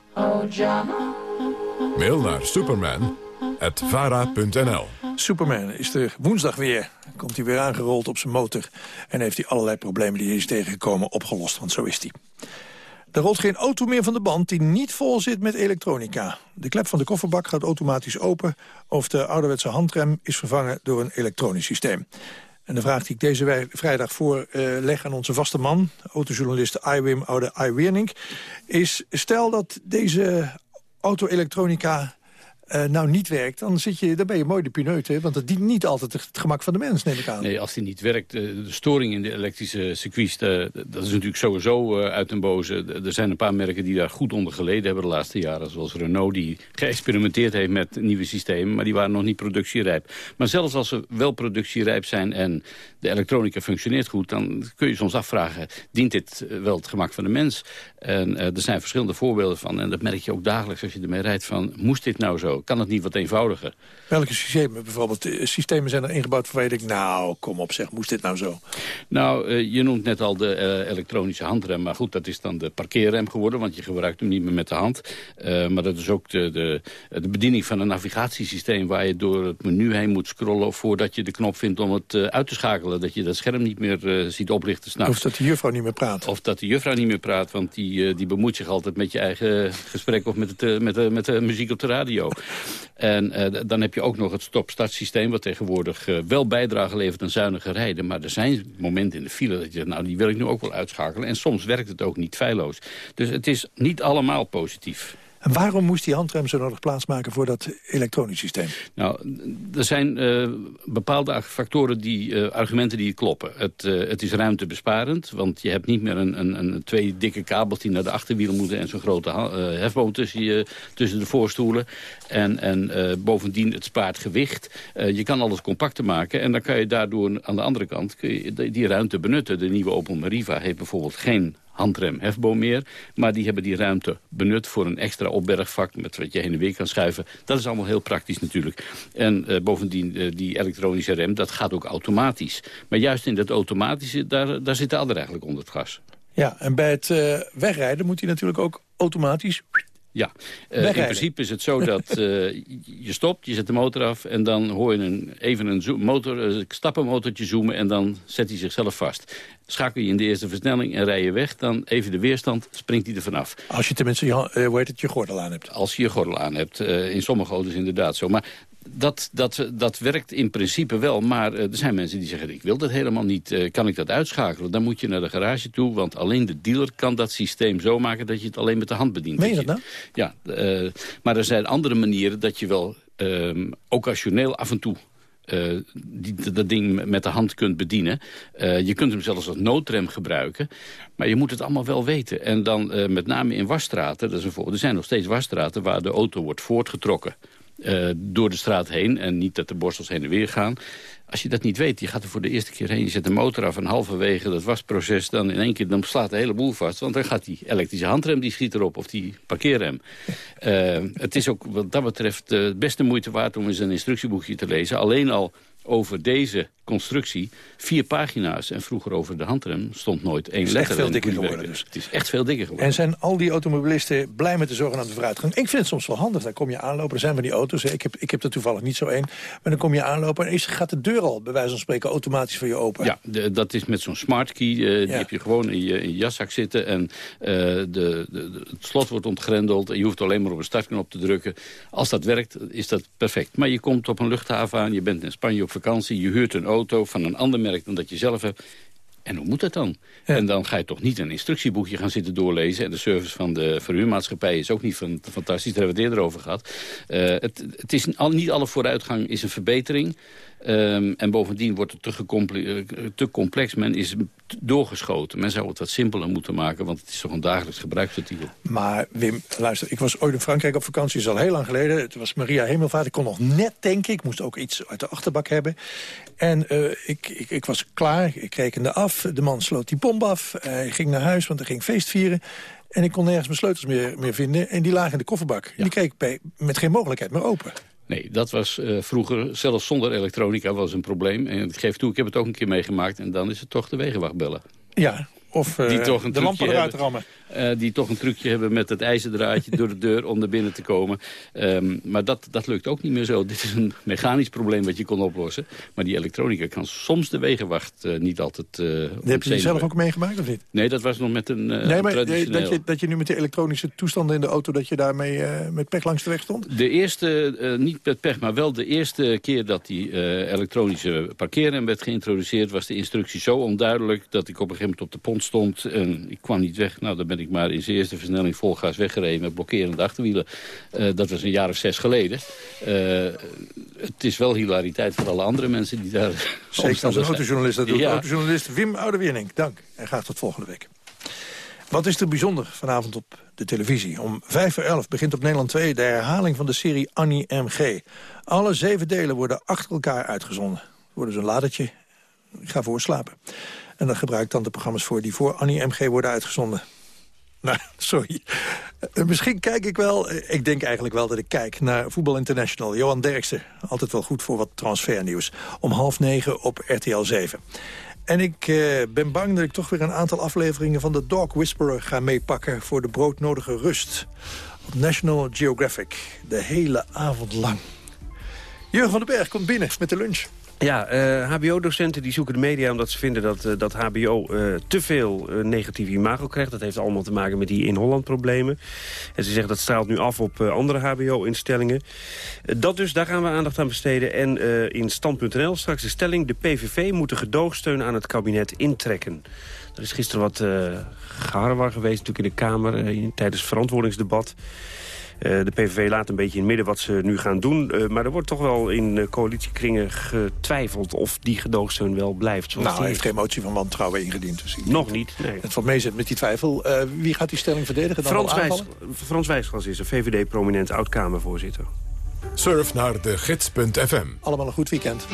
[SPEAKER 1] Mail naar superman.vara.nl
[SPEAKER 12] Superman is er woensdag weer. Komt hij weer aangerold op zijn motor. En heeft hij allerlei problemen die hij is tegengekomen opgelost. Want zo is hij. Er rolt geen auto meer van de band die niet vol zit met elektronica. De klep van de kofferbak gaat automatisch open... of de ouderwetse handrem is vervangen door een elektronisch systeem. En de vraag die ik deze vrijdag voorleg aan onze vaste man... autojournalist Iwim Oude Iwernink... is stel dat deze auto-elektronica uh, nou niet werkt, dan, zit je, dan ben je mooi de pineut. Hè? Want het dient niet altijd het gemak van de mens, neem ik aan.
[SPEAKER 22] Nee, als die niet werkt, eh, de storing in de elektrische circuits... dat is natuurlijk sowieso uit den boze. Er zijn een paar merken die daar goed onder geleden hebben de laatste jaren. Zoals Renault, die geëxperimenteerd heeft met nieuwe systemen... maar die waren nog niet productierijp. Maar zelfs als ze wel productierijp zijn en de elektronica functioneert goed... dan kun je soms afvragen, dient dit wel het gemak van de mens? En er zijn verschillende voorbeelden van. En dat merk je ook dagelijks als je ermee rijdt van... moest dit nou zo? Kan het niet wat eenvoudiger?
[SPEAKER 12] Welke systemen bijvoorbeeld? Eh, systemen zijn er ingebouwd waar je denkt... nou, kom op zeg, moest dit nou zo?
[SPEAKER 22] Nou, uh, je noemt net al de uh, elektronische handrem. Maar goed, dat is dan de parkeerrem geworden... want je gebruikt hem niet meer met de hand. Uh, maar dat is ook de, de, de, bediening van een navigatiesysteem... waar je door het menu heen moet scrollen... voordat je de knop vindt om het uit te schakelen. Dat je dat scherm niet meer ziet oplichten s'nachts.
[SPEAKER 12] Of dat de juffrouw niet meer praat.
[SPEAKER 22] Of dat de juffrouw niet meer praat, want die, die bemoeit zich altijd met je eigen gesprek... of met, het, met, de, met de muziek op de radio. En uh, dan heb je ook nog het stop-start systeem... wat tegenwoordig uh, wel bijdrage levert aan zuiniger rijden. Maar er zijn momenten in de file dat je nou, die wil ik nu ook wel uitschakelen. En soms werkt het ook niet feilloos. Dus het is niet allemaal positief.
[SPEAKER 12] En waarom moest die handrem zo nodig plaatsmaken voor dat elektronisch systeem?
[SPEAKER 22] Nou, er zijn uh, bepaalde factoren, die, uh, argumenten die kloppen. Het, uh, het is ruimtebesparend, want je hebt niet meer een, een, een, twee dikke kabels... die naar de achterwiel moeten en zo'n grote hefboom tussen de voorstoelen. En, en bovendien, het spaart gewicht. je kan alles compacter maken en dan kan je daardoor aan de andere kant... Kun je die ruimte benutten. De nieuwe Opel Meriva heeft bijvoorbeeld geen handrem hefboom meer. Maar die hebben die ruimte benut voor een extra opbergvak... met wat je heen en weer kan schuiven. Dat is allemaal heel praktisch natuurlijk. En uh, bovendien, uh, die elektronische rem, dat gaat ook automatisch. Maar juist in dat automatische, daar, daar zit de ander eigenlijk onder het gas.
[SPEAKER 12] Ja, en bij het uh, wegrijden moet hij natuurlijk ook automatisch
[SPEAKER 22] ja, uh, in principe is het zo dat uh, je stopt, je zet de motor af... en dan hoor je een, even een motor, uh, stappenmotortje zoomen... en dan zet hij zichzelf vast. Schakel je in de eerste versnelling en rij je weg... dan even de weerstand, springt hij er vanaf.
[SPEAKER 12] Als je tenminste je, heet het, je gordel aan hebt.
[SPEAKER 22] Als je je gordel aan hebt. in sommige auto's inderdaad zo. Maar dat, dat, dat werkt in principe wel, maar uh, er zijn mensen die zeggen... ik wil dat helemaal niet, uh, kan ik dat uitschakelen? Dan moet je naar de garage toe, want alleen de dealer kan dat systeem zo maken... dat je het alleen met de hand bedient.
[SPEAKER 12] Meen je dat nou?
[SPEAKER 22] Ja, uh, maar er zijn andere manieren dat je wel ehm, occasioneel af en toe... Uh, die, dat ding met de hand kunt bedienen. Uh, je kunt hem zelfs als noodrem gebruiken. Maar je moet het allemaal wel weten. En dan met name in wasstraten, dat is een voor, er zijn nog steeds wasstraten... waar de auto wordt voortgetrokken uh, door de straat heen. En niet dat de borstels heen en weer gaan. Als je dat niet weet, je gaat er voor de eerste keer heen... je zet de motor af en halverwege dat wasproces... dan in één keer dan slaat de hele boel vast. Want dan gaat die elektrische handrem, die schiet erop. Of die parkeerrem. Uh, het is ook wat dat betreft de beste moeite waard... om eens een instructieboekje te lezen. Alleen al over deze constructie vier pagina's. En vroeger over de handrem stond nooit één letter. Het
[SPEAKER 12] is echt veel dikker geworden dus.
[SPEAKER 22] Het is echt veel dikker geworden.
[SPEAKER 12] En zijn al die automobilisten blij met de zogenaamde vooruitgang? Ik vind het soms wel handig. Dan kom je aanlopen, er zijn van die auto's. Ik heb, ik heb er toevallig niet zo één. Maar dan kom je aanlopen en eerst gaat de deur al, bij wijze van spreken, automatisch voor je open.
[SPEAKER 22] Ja, de, dat is met zo'n smart key. Uh, die heb je gewoon in je, in je jaszak zitten. En uh, de, de, de, het slot wordt ontgrendeld. En je hoeft alleen maar op een startknop te drukken. Als dat werkt, is dat perfect. Maar je komt op een luchthaven aan. Je bent in Spanje op vakantie. Je huurt een auto van een ander merk dan dat je zelf hebt En hoe moet dat dan? En dan ga je toch niet een instructieboekje gaan zitten doorlezen. En de service van de verhuurmaatschappij is ook niet van, fantastisch. Daar hebben we het eerder over gehad. Uh, het, het is al, niet alle vooruitgang is een verbetering. Um, en bovendien wordt het te, eh, te, complex. Men is doorgeschoten. Men zou het wat simpeler moeten maken, want het is toch een dagelijks gebruiksartikel.
[SPEAKER 12] Maar Wim, luister, ik was ooit in Frankrijk op vakantie, is al heel lang geleden. Het was Maria Hemelvaart, ik kon nog net denken. Ik moest ook iets uit de achterbak hebben. En uh, ik, ik, ik, was klaar, ik rekende af. De man sloot die pomp af. Hij ging naar huis, want hij ging feest vieren. En ik kon nergens mijn sleutels meer, meer vinden. En die lagen in de kofferbak. En die kreeg ik bij, met geen mogelijkheid meer open.
[SPEAKER 22] Nee, dat was uh, vroeger, zelfs zonder elektronica, was een probleem. En ik geef toe, ik heb het ook een keer meegemaakt. En dan is het toch de wegenwacht bellen.
[SPEAKER 12] Ja, of uh, die toch een de lampen eruit rammen.
[SPEAKER 22] Uh, die toch een trucje hebben met het ijzerdraadje door de deur om er binnen te komen. Um, maar dat, dat lukt ook niet meer zo. Dit is een mechanisch probleem wat je kon oplossen. Maar die elektronica kan soms de wegenwacht uh, niet altijd uh,
[SPEAKER 12] Heb je die zelf ook meegemaakt of niet?
[SPEAKER 22] Nee, dat was nog met een
[SPEAKER 12] Nee, maar dat je, dat je nu met de elektronische toestanden in de auto... dat je daarmee met pech langs de weg stond?
[SPEAKER 22] De eerste, niet met pech, maar wel de eerste keer dat die elektronische parkeren werd geïntroduceerd... was de instructie zo onduidelijk dat ik op een gegeven moment op de pont stond... en ik kwam niet weg. Nou, dan ben ik maar in zijn eerste versnelling vol gas weggereden met blokkerende achterwielen. Uh, dat was een jaar of zes geleden. Uh, het is wel hilariteit voor alle andere mensen die daar...
[SPEAKER 12] Zeker als een autojournalist dat doet. Ja. Autojournalist Wim Oudewiering, dank. En graag tot volgende week. Wat is er bijzonder vanavond op de televisie? Om vijf voor elf begint op Nederland 2 de herhaling van de serie Annie M.G. Alle zeven delen worden achter elkaar uitgezonden. Worden zo'n ladertje. Ik ga voor slapen. En gebruik ik dan de programma's voor die voor Annie M.G. worden uitgezonden. Nou, sorry. Uh, misschien kijk ik wel, uh, ik denk eigenlijk wel dat ik kijk naar Voetbal International. Johan Derksen, altijd wel goed voor wat transfernieuws. Om half negen op RTL 7. En ik uh, ben bang dat ik toch weer een aantal afleveringen van de Dog Whisperer ga meepakken... voor de broodnodige rust. Op National Geographic. De hele avond lang. Jurgen van den Berg komt binnen met de lunch.
[SPEAKER 35] Ja, hbo-docenten die zoeken de media omdat ze vinden dat, uh, dat hbo uh, te veel negatieve imago krijgt. Dat heeft allemaal te maken met die in Holland problemen. En ze zeggen dat straalt nu af op andere hbo-instellingen. dat dus, daar gaan we aandacht aan besteden. En in stand.nl straks de stelling... de PVV moet de gedoogsteun aan het kabinet intrekken. Er is gisteren wat uh, geweest natuurlijk in de Kamer... tijdens het verantwoordingsdebat... Uh, de PVV laat een beetje in het midden wat ze nu gaan doen. Uh, maar er wordt toch wel in uh, coalitiekringen getwijfeld of die gedoogsteun wel blijft.
[SPEAKER 12] Zoals nou, hij heeft geen motie van wantrouwen ingediend. Dus
[SPEAKER 35] Nog niet, nee.
[SPEAKER 12] Het valt meezet met die twijfel. wie gaat die stelling verdedigen? Dan
[SPEAKER 35] Frans, Wijs, Frans Wijsglas is een VVD-prominent oud-Kamervoorzitter.
[SPEAKER 1] Surf naar de gids.fm.
[SPEAKER 12] Allemaal een goed weekend.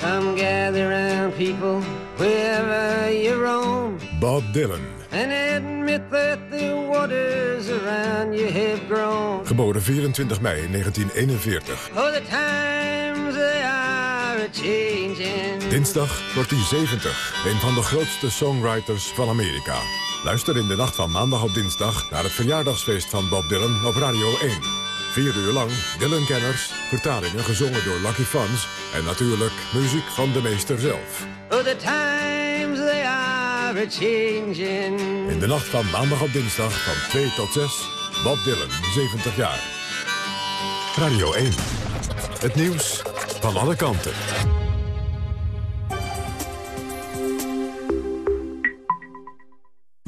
[SPEAKER 36] Come gather around people wherever you roam.
[SPEAKER 1] Bob Dylan.
[SPEAKER 36] And admit that the waters around you have grown.
[SPEAKER 1] Geboren 24 mei 1941.
[SPEAKER 36] Oh, the times they are changing.
[SPEAKER 1] Dinsdag wordt hij 70. Een van de grootste songwriters van Amerika. Luister in de nacht van maandag op dinsdag naar het verjaardagsfeest van Bob Dylan op Radio 1. Vier uur lang Dylan-kenners, vertalingen gezongen door Lucky Fans... en natuurlijk muziek van de meester zelf.
[SPEAKER 36] Oh, the times they are changing.
[SPEAKER 1] In de nacht van maandag op dinsdag van 2 tot 6... Bob Dylan, 70 jaar. Radio 1. Het nieuws van alle kanten.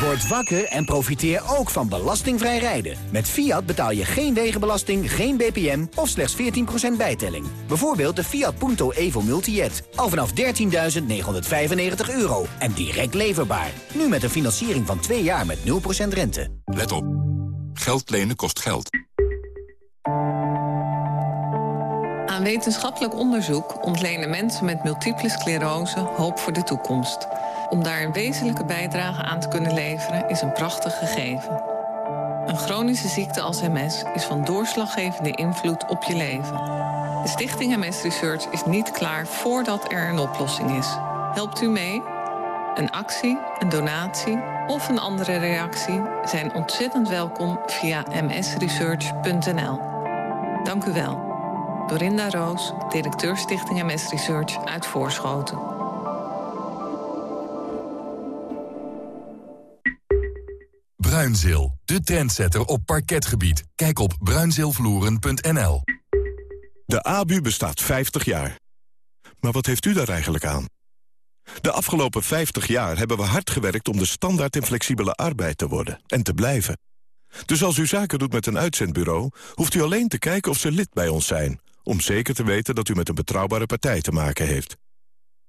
[SPEAKER 37] Word wakker en profiteer ook van belastingvrij rijden. Met Fiat betaal je geen wegenbelasting, geen BPM of slechts 14% bijtelling. Bijvoorbeeld de Fiat Punto Evo Multijet. Al vanaf 13.995 euro en direct leverbaar. Nu met een financiering van 2 jaar met 0% rente.
[SPEAKER 1] Let op. Geld lenen kost geld.
[SPEAKER 29] Aan wetenschappelijk onderzoek ontlenen mensen met multiple sclerose hoop voor de toekomst. Om daar een wezenlijke bijdrage aan te kunnen leveren is een prachtig gegeven. Een chronische ziekte als MS is van doorslaggevende invloed op je leven. De Stichting MS Research is niet klaar voordat er een oplossing is. Helpt u mee? Een actie, een donatie of een andere reactie zijn ontzettend welkom via msresearch.nl. Dank u wel. Dorinda Roos, directeur Stichting MS Research uit Voorschoten.
[SPEAKER 31] Bruinzeel, de trendsetter op parketgebied. Kijk op bruinzeelvloeren.nl.
[SPEAKER 6] De ABU bestaat 50 jaar. Maar wat heeft u daar eigenlijk aan? De afgelopen 50 jaar hebben we hard gewerkt om de standaard in flexibele arbeid te worden en te blijven. Dus als u zaken doet met een uitzendbureau, hoeft u alleen te kijken of ze lid bij ons zijn, om zeker te weten dat u met een betrouwbare partij te maken heeft.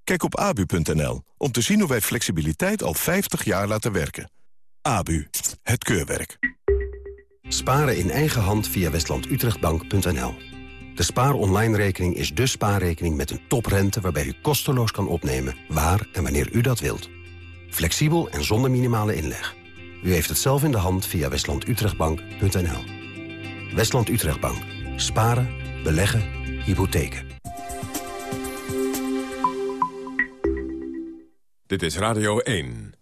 [SPEAKER 6] Kijk op abu.nl om te zien hoe wij flexibiliteit al 50 jaar laten werken. ABU, het keurwerk.
[SPEAKER 38] Sparen in eigen hand via westlandutrechtbank.nl. De Spaar Online rekening is de spaarrekening met een toprente... waarbij u kosteloos kan opnemen waar en wanneer u dat wilt. Flexibel en zonder minimale inleg. U heeft het zelf in de hand via westlandutrechtbank.nl. Westland Utrechtbank. Sparen, beleggen, hypotheken.
[SPEAKER 1] Dit is Radio 1.